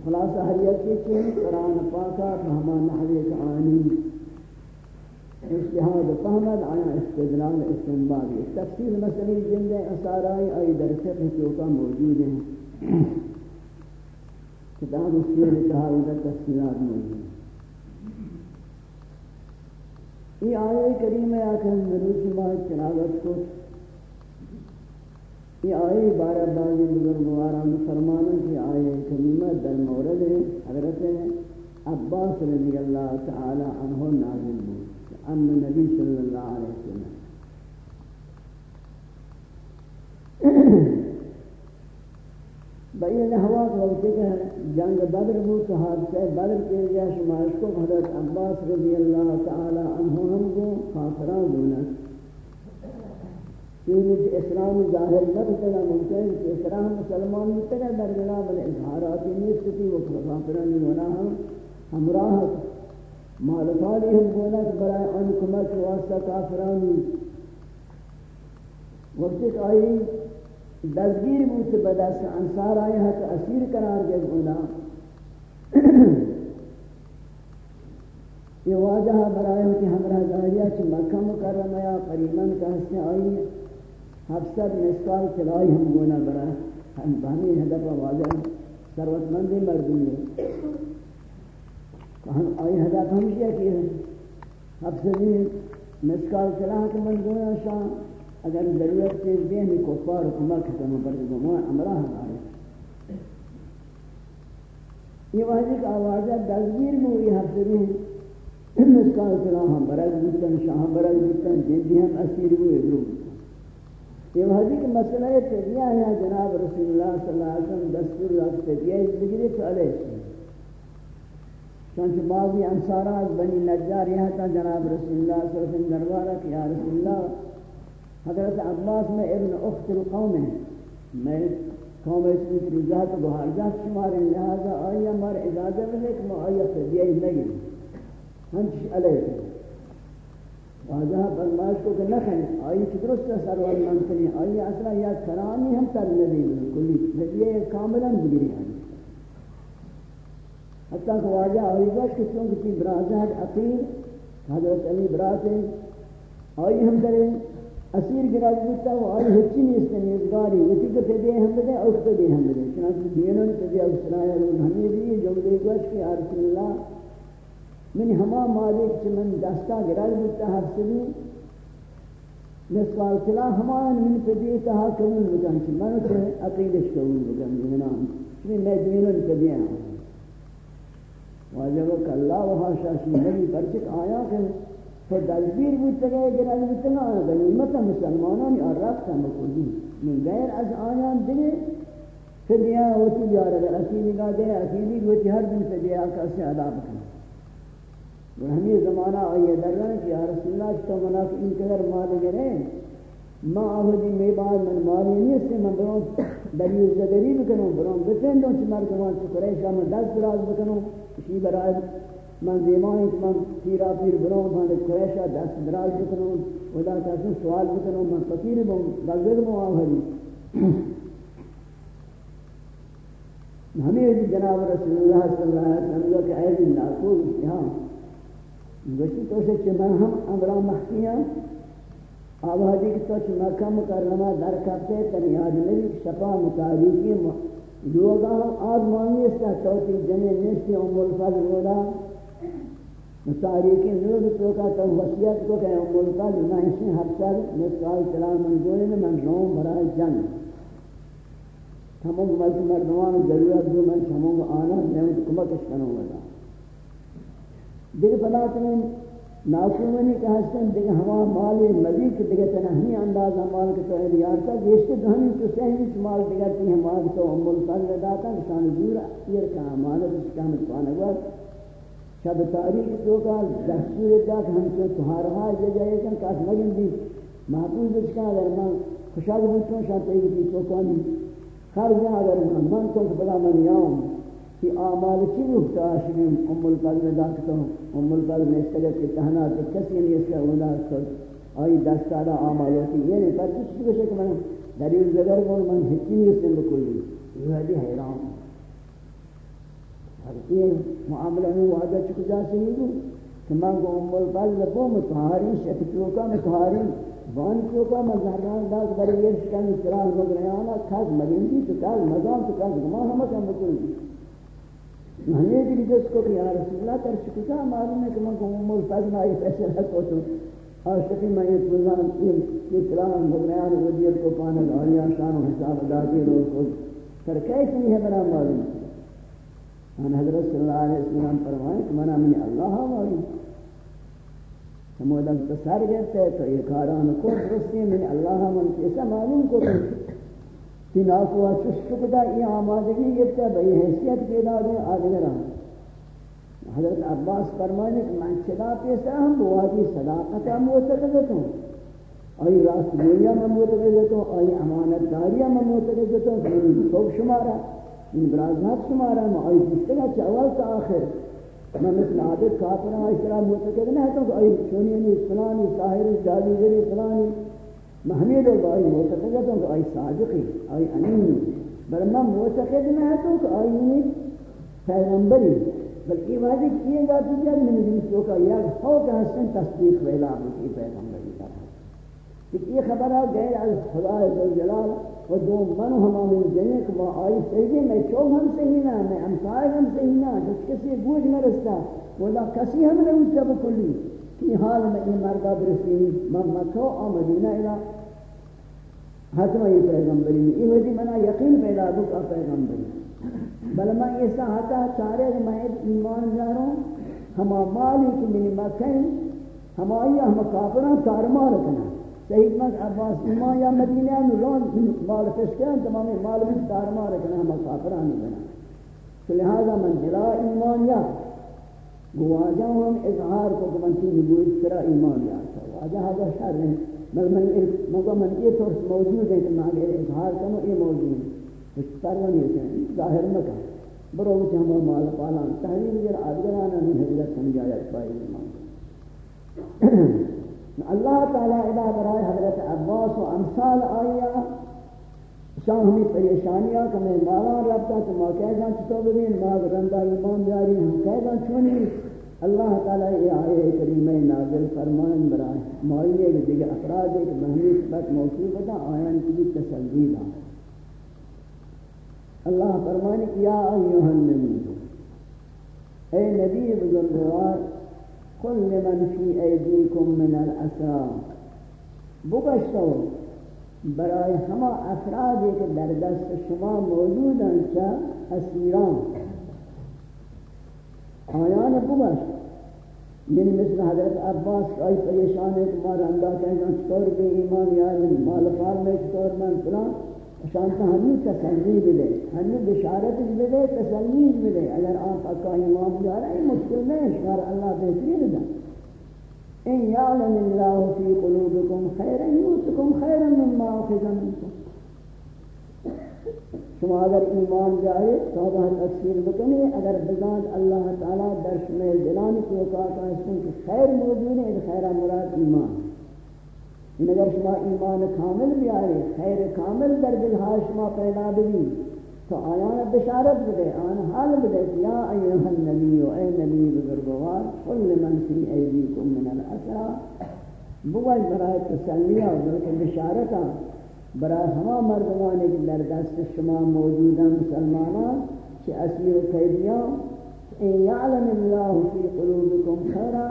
خلاصہ حریت کی چین قرآن پاکا فہمان نحوی کعانی اجتحاد فهمد آیا استدلال استنبادی تفصیل مسئلی جند اثارائی آئی در فقہ چوکا موجود ہیں۔ کتاب اصیر کہا ادھر تفصیلات موجود ہیں۔ یہ آیہ کریم ہے آکھر مروچ ماہ چناوت کو یہ آئے بارہ باغی بزرگواران فرمانا کہ آئے کریمہ در مورد حضرت عباس رضی اللہ تعالی عنہ نازل بود ام نبی صلی اللہ علیہ وسلم۔ بئی لحوات وقتی کہ جنگ بدر بود تو حادثہ بدر کے لیے شمارش کو حضرت عباس رضی اللہ تعالی عنہ ہم کو خاصران دونست چونکہ اسلام ظاہر نہ بتنا ممکن کہ اسلام مسلمان متنا در جناب اظہارات نیست کی وہ کافران ہونا ہم ہمراہ مال فالی ہم بولا کہ برائے ان کمک واسطہ کافران وقت ایک آئی دزگیر بود بدست انصار آئے ہیں کہ اسیر قرار گئے بولا یہ واجہ برائے کہ ہمراہ ظاہریہ چھ مکہ مکرمہ یا قریباً کا حصہ آئی ہفتر مسکال چلائی ہم گونا برا، ہم بہمی ہدف واضح ثروت مندی مردم ہے ہم آئی ہدف ہم کیا کیا ہے ہفتری مسکال چلا کہ من گونا شاہ، اگر ضرورت چیز دیں ہمیں کفار حکومت ختم پر گمو امرہ ہمارے یہ واضح کہ آوازہ دلگیر موری ہفتری مسکال چلا ہم برگ بودتن شاہ برگ بودتن جن بھی ہم اسیر ہوئے گروہ یہ حدیث مسئلہ تجیہ ہے جناب رسول اللہ صلی اللہ علیہ وسلم دستور اللہ تجیہ ذکری تو علیہ چونچہ بعضی انصارات بنی نجار یہاں تا جناب رسول اللہ صلی اللہ علیہ وسلم دربارہ کہ یا رسول اللہ حضرت عباس میں ابن اخت القوم ہے میں قوم اس میں رجات بہار جات شمار لہذا آئی ہمار اجازت ہے کہ میں آئی تجیہ نہیں۔ ہنچ علیہ واجہ فرمائش کو کہ نہ کہیں آئی کی درست سرور منتری، آئی اصلا یا کرانی ہم تر نبی کلی نبی کاملا بگری ہیں۔ حتیٰ کہ واجہ آئی گوش کہ چونکہ تی برازہ عقیر حضرت علی براتے آئی ہم کریں اسیر گراج بودتا وہ آئی ہچی نہیں اس نے نیزگاری، اسی کو پیدے ہم بدے، اوک پیدے ہم بدے، چنانچہ دینوں نے پیدے اوک سنایا ہمیں بھی جملے گوش کہ رسول اللہ من ہما مالک چ من دستا گرال بودتا حفظی نسوال چلا ہما من پدی تہا قبول بکن چی من چھ عقیدش قبول بکن جنان چمی میں دینوں پدی ہیں واجب کہ اللہ وہا شاشی نبی پرچک آیا کہ تو دلگیر بودتا گئے گرال بودتا نا غنیمت مسلمانان یا رفتا مکلی من غیر از آیان دیگه. فدیہ ہوتی جا رہا ہے اکیلی گا دے اکیلی ہوتی ہر دن فدیہ کا سے ادا بکن. اور ہمیں زمانہ آئیے در رہا کہ یا رسول اللہ تو منا کہ ان قدر مال گرے ما آہدی میں بعد من مالی نہیں اس سے من برون دریو زدری بکنوں بروں برون بپندوں چی مرکمان چی قریشا من دست براز بکنوں اسی برای من زیمائیں کہ من پیرا پیر برون من قریشا دست براز بکنوں ودا کسی سوال بکنوں من فقیر بوں بلدر بوں آہدی ہمیں جناب رسول اللہ صلی اللہ علیہ وسلم کہ اے دن ناکول یہاں گوشتی تو سے کہ چمن ہم امرا مخفیاں آبادی کی تو چمہ کم کرنما در کرتے تنی آج نبی شفا مطابقی لوگا آد مانگی اس کا توتی جنے نیستی ام الفضل مولا تاریخی نور تو کا تو وصیت کو کہ ملکا میں سے ہر سال میں سال چلا من گونے میں من روم برائے جنگ۔ تمام مرد مردمان ضرورت دو من تمام آنا، میں کمکش کروں گا۔ دیکھ بلا تمہیں ناکومنی کہ ہستن دیکھ ہوا مال مزید کہ دیکھ تنہ تنہی اندازہ مال کے تو احلیار کا جیسے دہنی تو سہنی مال دیکھ تی ہم آگ تو ام الفضل داتا شان دور ایر کا امانت اس کا متوانا گوار. شب تاریخ تو کا دستور دا کہ ہم کو تہارہا یہ جائے کن کاس مگن دی محبوب بچکا اگر میں خوشاگ بچوں شانتے گی تو کانی خرج اگر من من تو بلا من یوم کہ اعمال کی رختا شیم ام القلب داکتا ہوں ام القلب میں استگر کے تہنا کہ کسی نہیں اس کا اولا کر آئی دستارا اعمال ہوتی یہ نہیں، پر کچھ بشے کہ میں دریل زگر کو من ہچی نہیں اس نے بکلی یہ ہے دی حیران۔ ہر یہ معاملہ میں وعدہ چکو جا سے نہیں ہوں کہ من کو ام القلب بو متحاری شکتوں کا متحاری بان کو کا مزاران داس بری، یہ شکن سران ہو گئے کھاز مگندی تو کھاز مزام تو کھاز گمان ہمیں کم بکلی مہنے کی جس کو کہ یا رسول اللہ کر چکا معلوم ہے کہ میں کو مول فاضل آئی فیصلہ کو تو اور شفی میں یہ بلان یہ کلام بغیان وزیر کو پانا گاڑیاں شان و حساب دادی رو کو سر کیسے نہیں ہے بنا معلوم ان حضرت صلی اللہ علیہ وسلم فرمائے کہ منا من اللہ معلوم سمودہ تصار گئے تو یہ کاران کو درستی من اللہ من کیسا معلوم کو کہ ناکوا چشک کدا یہ آمادگی گفتا بھئی حیثیت پیدا دیں آدھگران حضرت عباس فرمانے کہ میں چدا پیسا ہم، بوادی صداقتا موتقدت ہوں۔ آئی راست گویا میں موتقدت ہوں، آئی امانت داریا میں موتقدت ہوں۔ کہ میں سوک شمارا ان برازات شمارا میں آئی جسکا چاول تا آخر۔ میں مثل عادت کافران آئی سرا موتقد نہیں تو آئی چونی فلانی ساہر جادیگری فلانی۔ محمید بائی معتقد ہوں کہ آئی صادقی آئی امینی بل میں معتقد میں تو کہ آئی پیغمبری. بلکہ واضح کیے گا تو جب میں نے جو کہ یک ہو کہ حسن تصدیق ویلا بکی پیغمبری کا کہ یہ خبر ہے غیر از خدا جلال و دو من ہم آمین جنے کہ وہ آئی سیدی، میں چوب ہم سے ہی نہ میں امسائے ہم سے ہی نہ جس کسی گوج میں رستا وہ کسی ہم نے اچھا بکلی. کہ حال میں یہ مردہ برسی من مکہ و مدینہ الہ حتما یہ پیغمبری میں یہ وجہ منا یقین پیدا ہو کا پیغمبری بل میں ایسا ہتا چارے میں ایمان جاروں ہم مالی کی منی مکہ ہم آئی ہم کافران تارمار رکھنا صحیح مک عباس ایمان یا مدینہ میں رون مال فسکان تمام مال میں تارمار رکھنا ہم کافران بنا لہذا من جلا ایمان یا گواجہ ہم اظہار کو کہ من تین بوئی سرا ایمان یا واجہ ہذا شر. ہے بل من مگا من یہ طور موجود ہے کہ میں اگر اظہار کروں یہ موجود ہے کچھ پروا نہیں ہے ظاہر نہ کر برو کہ ہم مال پالا تحریر جر ادگرانا نہیں حضرت سمجھایا پائی ایمان اللہ تعالی الہ برائے حضرت عباس و امثال آیا شان ہمیں پریشانیاں کہ میں مالا ربتا تو ما کہہ جان چطور ببین؟ ما رندہ ایمان بیاری ہم کہہ جان چونی اللہ تعالی یہ آئے کریمہ نازل فرمان برائے معیے کہ دیگر افراد ایک بہنی صفت موصول بتا آیان کی بھی تسلی دا۔ اللہ فرمانے کہ یا ایوہ النبی، اے نبی بزرگوار، قل لمن فی ایدیکم من الاسرا بگشتو برای ہما افراد ایک در دست شما موجود ہیں چا اسیران آیان بگشت یعنی مثل حضرت عباس آئی پریشان ہے کہ مارا اندہ کہیں چطور بے ایمان یا مال فال میں چطور من فلان؟ شانتا ہمیں تسلی ملے ہمیں بشارت ملے تسلی ملے اگر آپ کا ایمان جا رہا ہے مشکل نہیں شمار اللہ بہترین دا ان یعلم اللہ فی قلوبکم خیرا یوتکم خیرا مما اخذ منکم شما اگر ایمان جائے توبہ تکفیر بکنی اگر بزاد اللہ تعالی در شمیل دلانی کو کاتا ہے کہ خیر موجود ہے، خیر مراد ایمان. ان اگر شما ایمان کامل بھی آئے خیر کامل در دلہا شما پیدا بھی تو آیان بشارت بدے آن حال بدے یا ایوہ النبی و اے نبی بزرگوار قل لمن فی ایدیکم من الاسرا. بوج برای تسلیہ و بلکہ بشارتا برای ہما مردمانی کہ در دست شما موجودا مسلمانان کہ اسیر و قیدیاں ان یعلم اللہ فی قلوبکم خیرہ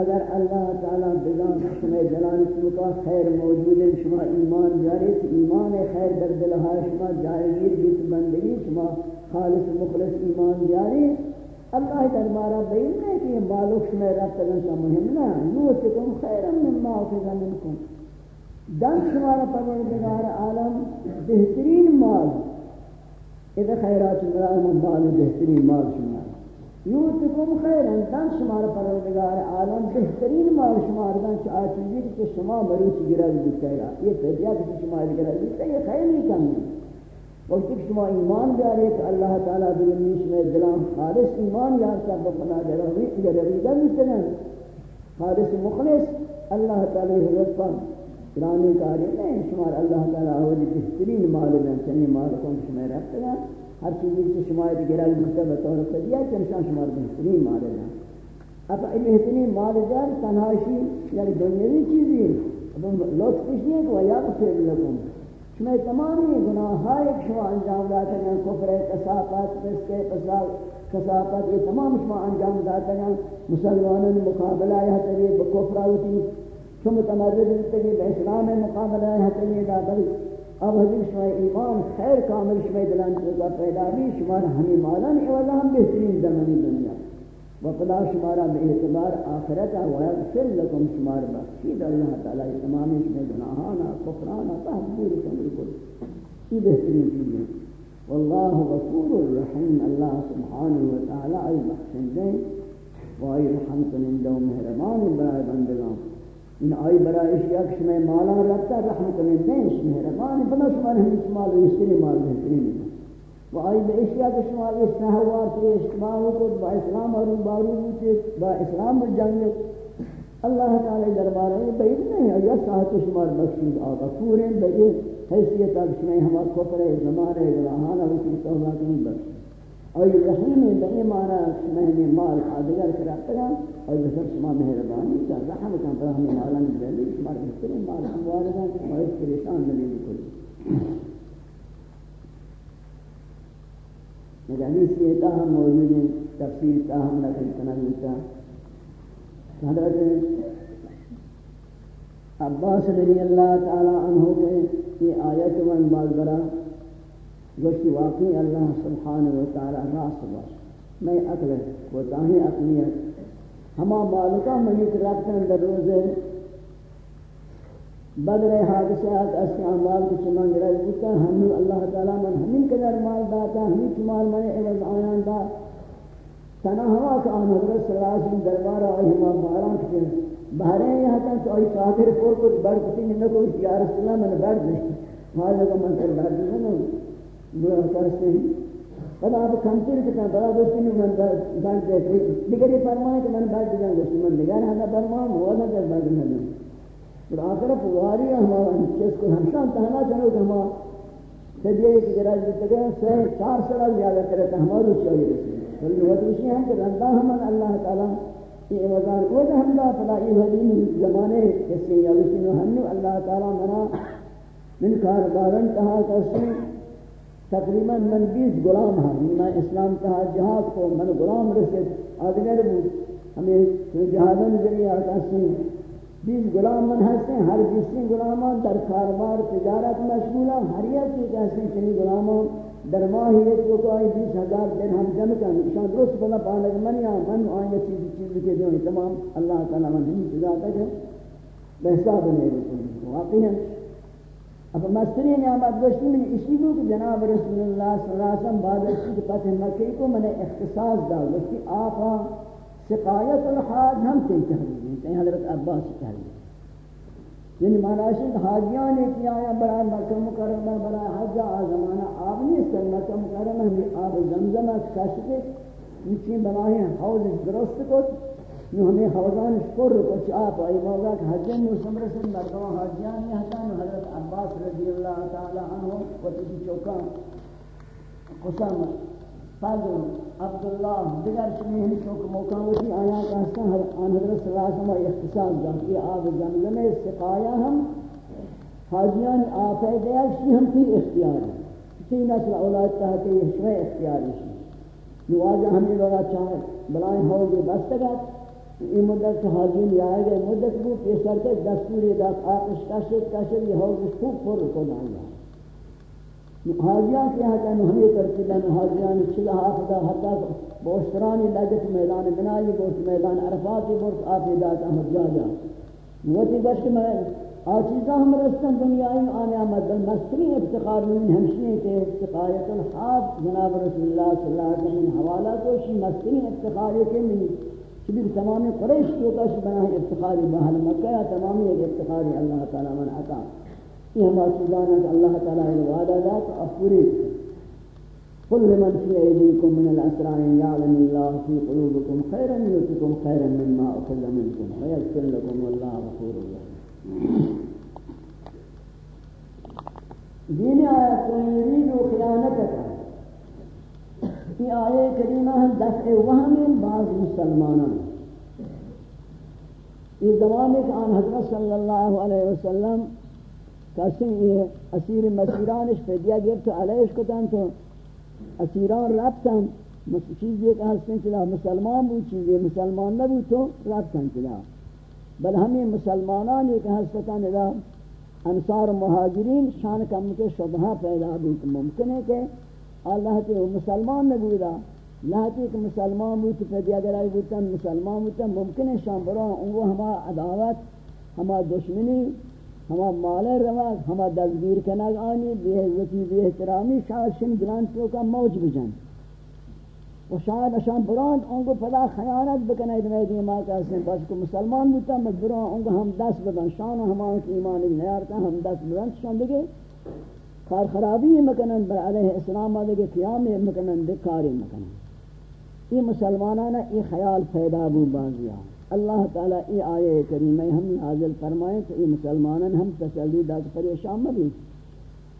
اگر اللہ تعالی بجان شما جلال کا خیر موجود ہے، شما ایمان جاری ایمان خیر در دل ہے شما جائگیر بیت بندگی شما خالص مخلص ایمان جاری، اللہ دربارہ بین ہے کہ بالک شما رب تگن کا مهم نہ یوتکم خیرا مما اخذ منکم دن شما را پروردگار عالم بہترین مال۔ اذا خیرات مراد مال بہترین مال شما۔ یوتکم خیرن، تن شمار پروردگار عالم، بہترین مال شمار دن چاہ چیزی کہ شما مروچ گرد بکیرا یہ فیدیات کہ شما گرد بکیرا یہ خیر نہیں کرنی وقت کہ شما ایمان بیارے کہ اللہ تعالیٰ بلنیش میں دلان خالص ایمان یارتا بفنا جرہوی گرد بکیرا خالص مخلص اللہ تعالیٰ حضرت پر کرانے کاری نہیں، شمار اللہ تعالیٰ ہوئی بہترین مال دن چنی مال کون شما رکھتا ہر چیزی کی شمار گرال مکتہ بطور فدیہ کہ انسان شمار بہترین مال ہے۔ اب این بہترین مال جار یعنی تنہاشی یعنی دنیاوی چیزی اب لطف کچھ نہیں کہ یا بخیر لکم شما تمامی گناہ ایک شما انجام داتا ہیں، کفر کسافت فسق فساد کسافت یہ تمام شما انجام داتا ہیں۔ مسلمانوں مقابلہ ہے تبی بکفر ہوتی شما تمرد تبی باسلام مقابلہ ہے تبی داتا اب حضور شما ایمان خیر کامل شما دلان چوزا پیدا بھی شما ہمیں مالان اولا ہم بہترین زمانی دنیا. وقلا شمارا بے اعتبار آخرتا ویغفر لکم شمار بخشید اللہ تعالی تمام شما گناہانا، کفرانا، تحبیر کمی کل. یہ بہترین چیزیں واللہ غفور الرحیم، اللہ سبحانہ وتعالی ای بخشن دیں و ای رحم کنندہ مہرمان برائے بندگان. ان آئی برای اشیاء کشمہ مالا رکھتا رحمت میں دینش مہربانی بنا شمار ہم اسمال و اسکری مال بہترین ہے و آئی با اشیاء کشمہ استحوار کے اجتماع کو با اسلام اور بارو بوچے با اسلام جنگت اللہ تعالی دربارہ یہ بعید نہیں ہے یا ساتھ شمار بخشید آقا پورے بے حیثیت کشمہ ہمارا کفر زمانے گناہانا وکی توبہ کنی بخشید. اور رحیم بے مانا میں مال آدگر کرتا اور یہ سب شما مہربانی کا رحم کا پر ہمیں مالا مل جائے شما بہترین مال ہموارے گا اور پریشان ملے گی کوئی حدیث یہ تاہم موجود ہے تفسیر تاہم نقل کنالتا حضرت عباس رضی اللہ تعالی عنہ کے یہ آیت من بازبرہ گوشتی واقعی اللہ سبحانہ و تعالی راست باش۔ میں عقل کوتاہی عقلیت ہما مالکہ میت رکھتن در روز بدر حادثات اسی اعمال کی چمان گرائی بکتا ہم اللہ تعالی من ہمیں قدر مال داتا ہمیں چمال من عوض آیان دا۔ تنا ہوا کہ آن حضرت صلی اللہ علیہ وسلم دربارہ آئی ہما باران کتے بہرے یہاں تن تو آئی کافر پور کو بڑھ کتی نہیں کو یا رسول اللہ من بڑھ دیں مال من سر بڑھ دیں برا کرتے ہیں بڑا آپ کھانچر کے ساتھ بڑا دوستی میں من بانٹ دیتے دیگر یہ فرمائے کہ من بانٹ دیجاں گوشتی من دیگر ہاں فرمان ہوا نہ جب بانٹ دیجاں اور آخر پواری ہمارا چیز کو ہمشان تہنا چنو کہ ہمارا سجیے کہ جراج دیتے گئے سے چار سال زیادہ کرتا ہمارو چاہیے رسول بلکہ وہ دوشی ہم کہ رندہ ہمن اللہ تعالیٰ یہ وزار وہ حمدہ فلا یہ ایوہدین زمانے کسی یا وسینو اللہ تعالیٰ منا من کاربارن کہا کہ تقریباً من بیس غلام ہاں میں اسلام کہا جہاد کو من غلام رسید۔ آدگر بود۔ ہمیں جہادن ذریعہ کسی بیس غلام من ہستے ہر بیسی غلامان در کاربار تجارت مشغولا ہر یک کی کسی چنی غلامان در ماہی ایک کو کوئی بیس ہزار دن ہم جمع کریں شان درست بنا پانک من یا من آئین چیزی چیزی کے جو تمام اللہ تعالی من ہمی چیزا تک ہے بحساب نہیں رسول واقعی ہے اب مستری نعمت گوشتی من اسی کو کہ جناب رسول اللہ صلی اللہ علیہ وسلم بعد اسی کے فتح مکی کو میں نے اختصاص دا گوشتی آقا سقایت الحاج ہم تی تحریر ہیں کہیں حضرت عباس تحریر یعنی معنی ہے کہ حاجیان ایک آیا برای مکہ مکرمہ برای حج آزمانہ آب نہیں سن، مکہ مکرمہ ہمیں آب زمزمہ کشتے نیچی بنائے حوض درست کو نو ہمیں حوضان شکر کو چاپ آئی موقع کہ حجین موسم رسل مردمان حجیان یہ حتان حضرت عباس رضی اللہ تعالی عنہ و تیجی چوکان قسم فضل عبداللہ، دیگر چنی ہم چوک موقع ہوتی آیا کہستا آن حضرت صلی اللہ علیہ وسلم اختصاص جاتی آب زمزم سقایا ہم، حاجیان آفے دیا شی ہم تھی اختیار ہے اسی نسل اولاد تحتی شوئے اختیاری شی نواجہ ہمیں لگا چاہے، بلائیں ہوگی بستگت یہ مدت سے حاضرین یہ آئے گئے مدت کو پیسر کے دستوری دست آتش کشت کشت یہ ہوگی خوب پر کو دائیں حاجیان کی حتی ہمیں ترتیبا حاجیان چلہ حافظہ حتی بوشترانی لجت میدان، بنائی بوشت میدان عرفاتی بوشت آفی داتا حجاجا موتی بشت میں آچیزہ ہم رستن دنیای آنے آمد، مستری افتقار من ہمشی کے استقایت الحاف جناب رسول اللہ صلی اللہ علیہ وسلم، حوالہ کو شی مستری افتقاری کے چبیر تمام قریش کو کش بنا ہے افتخاری بحل مکہ یا تمامی ایک افتخاری اللہ تعالی من عطا. یہ ہمارا چیزانا کہ اللہ تعالی نے وعدہ دا افوری قل لمن في أيديكم من الأسرار يعلم الله في قلوبكم خيرا يؤتكم خيرا مما أخذ منكم ويغفر لكم والله غفور رحيم. دين آيات يريد خيانتك. یہ آئے کریمہ ہم دفع وہم بعض مسلمانان۔ یہ زمانے کہ آن حضرت صلی اللہ علیہ وسلم کسی یہ اسیر مسیرانش پیدیا گئے تو علیہش کتن تو اسیران ربتن چیز یہ کہ ہستن چلا مسلمان بود، چیز یہ مسلمان نبود تو ربتن چلا۔ بل ہمیں مسلمانان یہ کہ ہستن ادا انصار مہاجرین شان کم کے شبہہ پیدا بود۔ ممکن ہے کہ اللہ تے مسلمان نہ بودا لاتی کہ مسلمان بود پدی اگر ای بودتا مسلمان بودتا ممکن ہے شام برا انگو ہما عداوت ہما دشمنی ہما مال رواق ہما دلگیر کنگ آنی بے عزتی بے احترامی، شاید شم دلان کا موج بجن. و شاید اشان بران انگو پدا خیانت بکنے دنے دیما کہتے بس کو مسلمان بودتا مجبران انگو ہم دست بدن. شان ہما ایمان نیارتا ہم دست بدن. شان دیگے کار خرابی مکنن، بر علیہ اسلام آدھے کہ قیام مکنن بکاری مکنن۔ یہ مسلمانانا یہ خیال پیدا بو بازیا اللہ تعالیٰ یہ آیے کریمہ ہم حاضر فرمائیں کہ یہ مسلمانان ہم تسلی داک پریشان مبی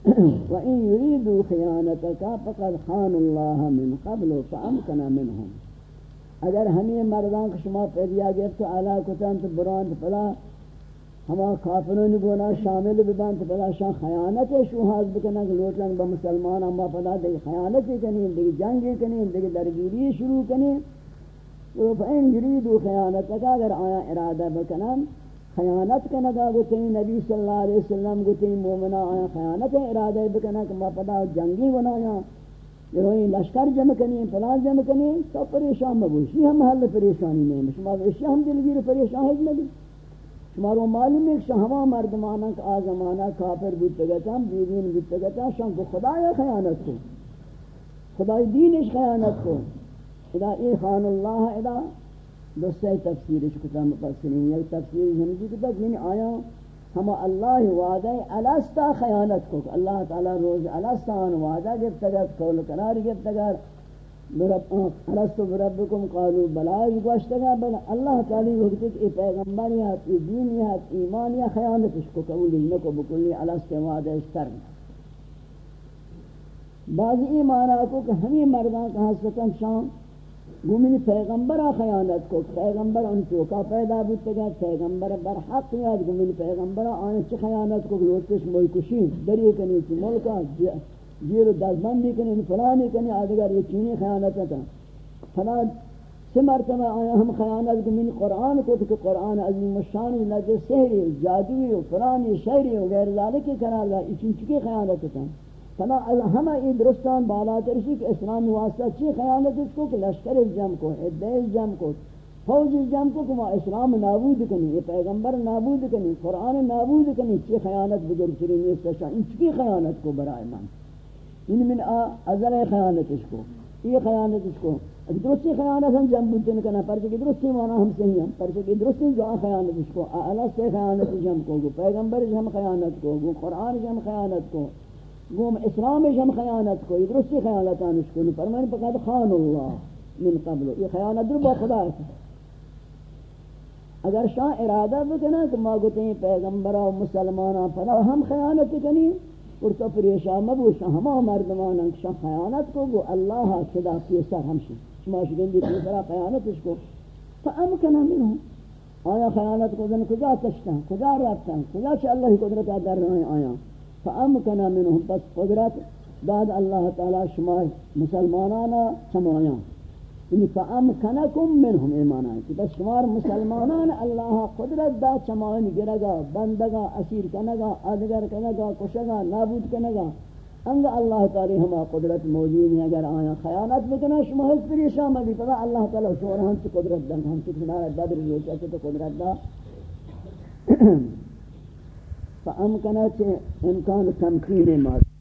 وَإِن يُرِيدُوا خِيَانَتَكَ فَقَدْ خَانُ اللَّهَ مِنْ قَبْلُ فَأَمْكَنَ مِنْهُمْ۔ اگر ہمیں مردان کو شما پیدیا گئے تو علا کتن تو بران تو پلا ہما کافرون گونا شامل ببند پدا شان خیانت شو حاض بکنا کہ لوٹلن با مسلمان اما پدا دیکھ خیانت کنیم دیکھ جنگ کنیم دیکھ درگیری شروع کنیم. تو فین جریدو خیانت کا اگر آیا ارادہ بکنم، خیانت کنگا گوتی نبی صلی اللہ علیہ وسلم گوتی مومنہ آیا خیانت ارادہ بکنا کہ ما پدا جنگی بنایا یہ لشکر جمع کنیم پلان جمع کنیم، تو پریشان مبوشی ہم حل پریشانی نہیں شما وشی ہم دلگیر پریشان ہے نہیں شمارو معلوم ہے کہ ہما مردمانا کا آزمانا کافر بودتگتا بیدین بودتگتا شان کو خدای خیانت کو خدای دینش خیانت کو ادا ای خان اللہ ادا دوستے تفسیرش کتا مقصرین یک تفسیر ہمجی کتا یعنی آیا ہما اللہ وعدہ الاستا خیانت کو اللہ تعالی روز الاستا وعدہ گفتگت قول قرار گفتگت برب بربکم قالو بلای گوشتگا بلا اللہ تعالی وقت کہ پیغمبر یا دین یا پیغمبریات دینیات ایمانیات خیانتش کو، قبول نکو بکلی الست وعدہ اشتر بعض ایمانا کو کہ ہمیں مردان کا حسکن شان گومن پیغمبر خیانت کو، پیغمبر ان چوکا پیدا بودتگا پیغمبر برحق یاد گومن پیغمبر آن چی خیانت کو لوٹش موی کشین دری کنی چی ملکا جیر دزمندی کنی فلانی کنی آدھگر یہ چینی خیانت تا فلان سے مرتبہ آیا ہم خیانت کو من قرآن کو کہ قرآن عظیم الشانی لجے سحری جادوی و فلانی شہری و غیر ذالکی قرار دا یہ چکی خیانت تا فلا ہمہ ای درستان بالا ترشی کہ اسلام واسطہ چی خیانت اس کو کہ لشکر جم کو عدہ جم کو فوج جم کو کہ وہ اسلام نابود کنی یہ پیغمبر نابود کنی قرآن نابود کنی چی خیانت بزرگ چری نیست؟ شاہ ان چکی خیانت کو برائے من؟ ان من ازل خیانت اس کو. یہ خیانت اس کو درستی خیانت ہم جم بودن کنا پرچہ کی درستی مانا ہم صحیح ہیں پرچہ کی درستی جو خیانت اس کو اعلی سے خیانت جم کو. گو پیغمبر جم خیانت کو. گو قرآن جم خیانت کو. گو اسلام جم خیانت کو. یہ درستی خیانتان اس کو. فرمائیں فقط خان اللہ من قبل. یہ خیانت در با خدا ہے اگر شاہ ارادہ بکنا کہ ما گوتے ہیں پیغمبرہ و مسلمانہ پناہ ہم خیانت کنی اور تو پریشان مبوش ہما مردمان انکشان خیانت کو گو اللہ صدا پیسر ہمشی. شما شگندی پیسرہ خیانت اس کو. فامکنا منہم آیا خیانت کو دن کجا تشتا کجا رابتا کجا چھ اللہ قدرت در رہے آیا؟ منہم پس قدرت بعد اللہ تعالی شما مسلمانانا سمایا یعنی فامکنکم منهم ایمان ہے کہ بس شمار مسلمانان اللہ قدرت دا چمان گرگا، بندگا، اسیر کنگا ادگر کنگا، کشگا، نابود کنگا۔ انگا اللہ تعالی ہما قدرت موجود ہے اگر آیا خیانت بکنا، شما حس پر یہ شامل اللہ تعالی شمار ہم سے قدرت دن، ہم سے کنار بدر روچا سے تو قدرت دا۔ فامکنت امکان تمکین مادر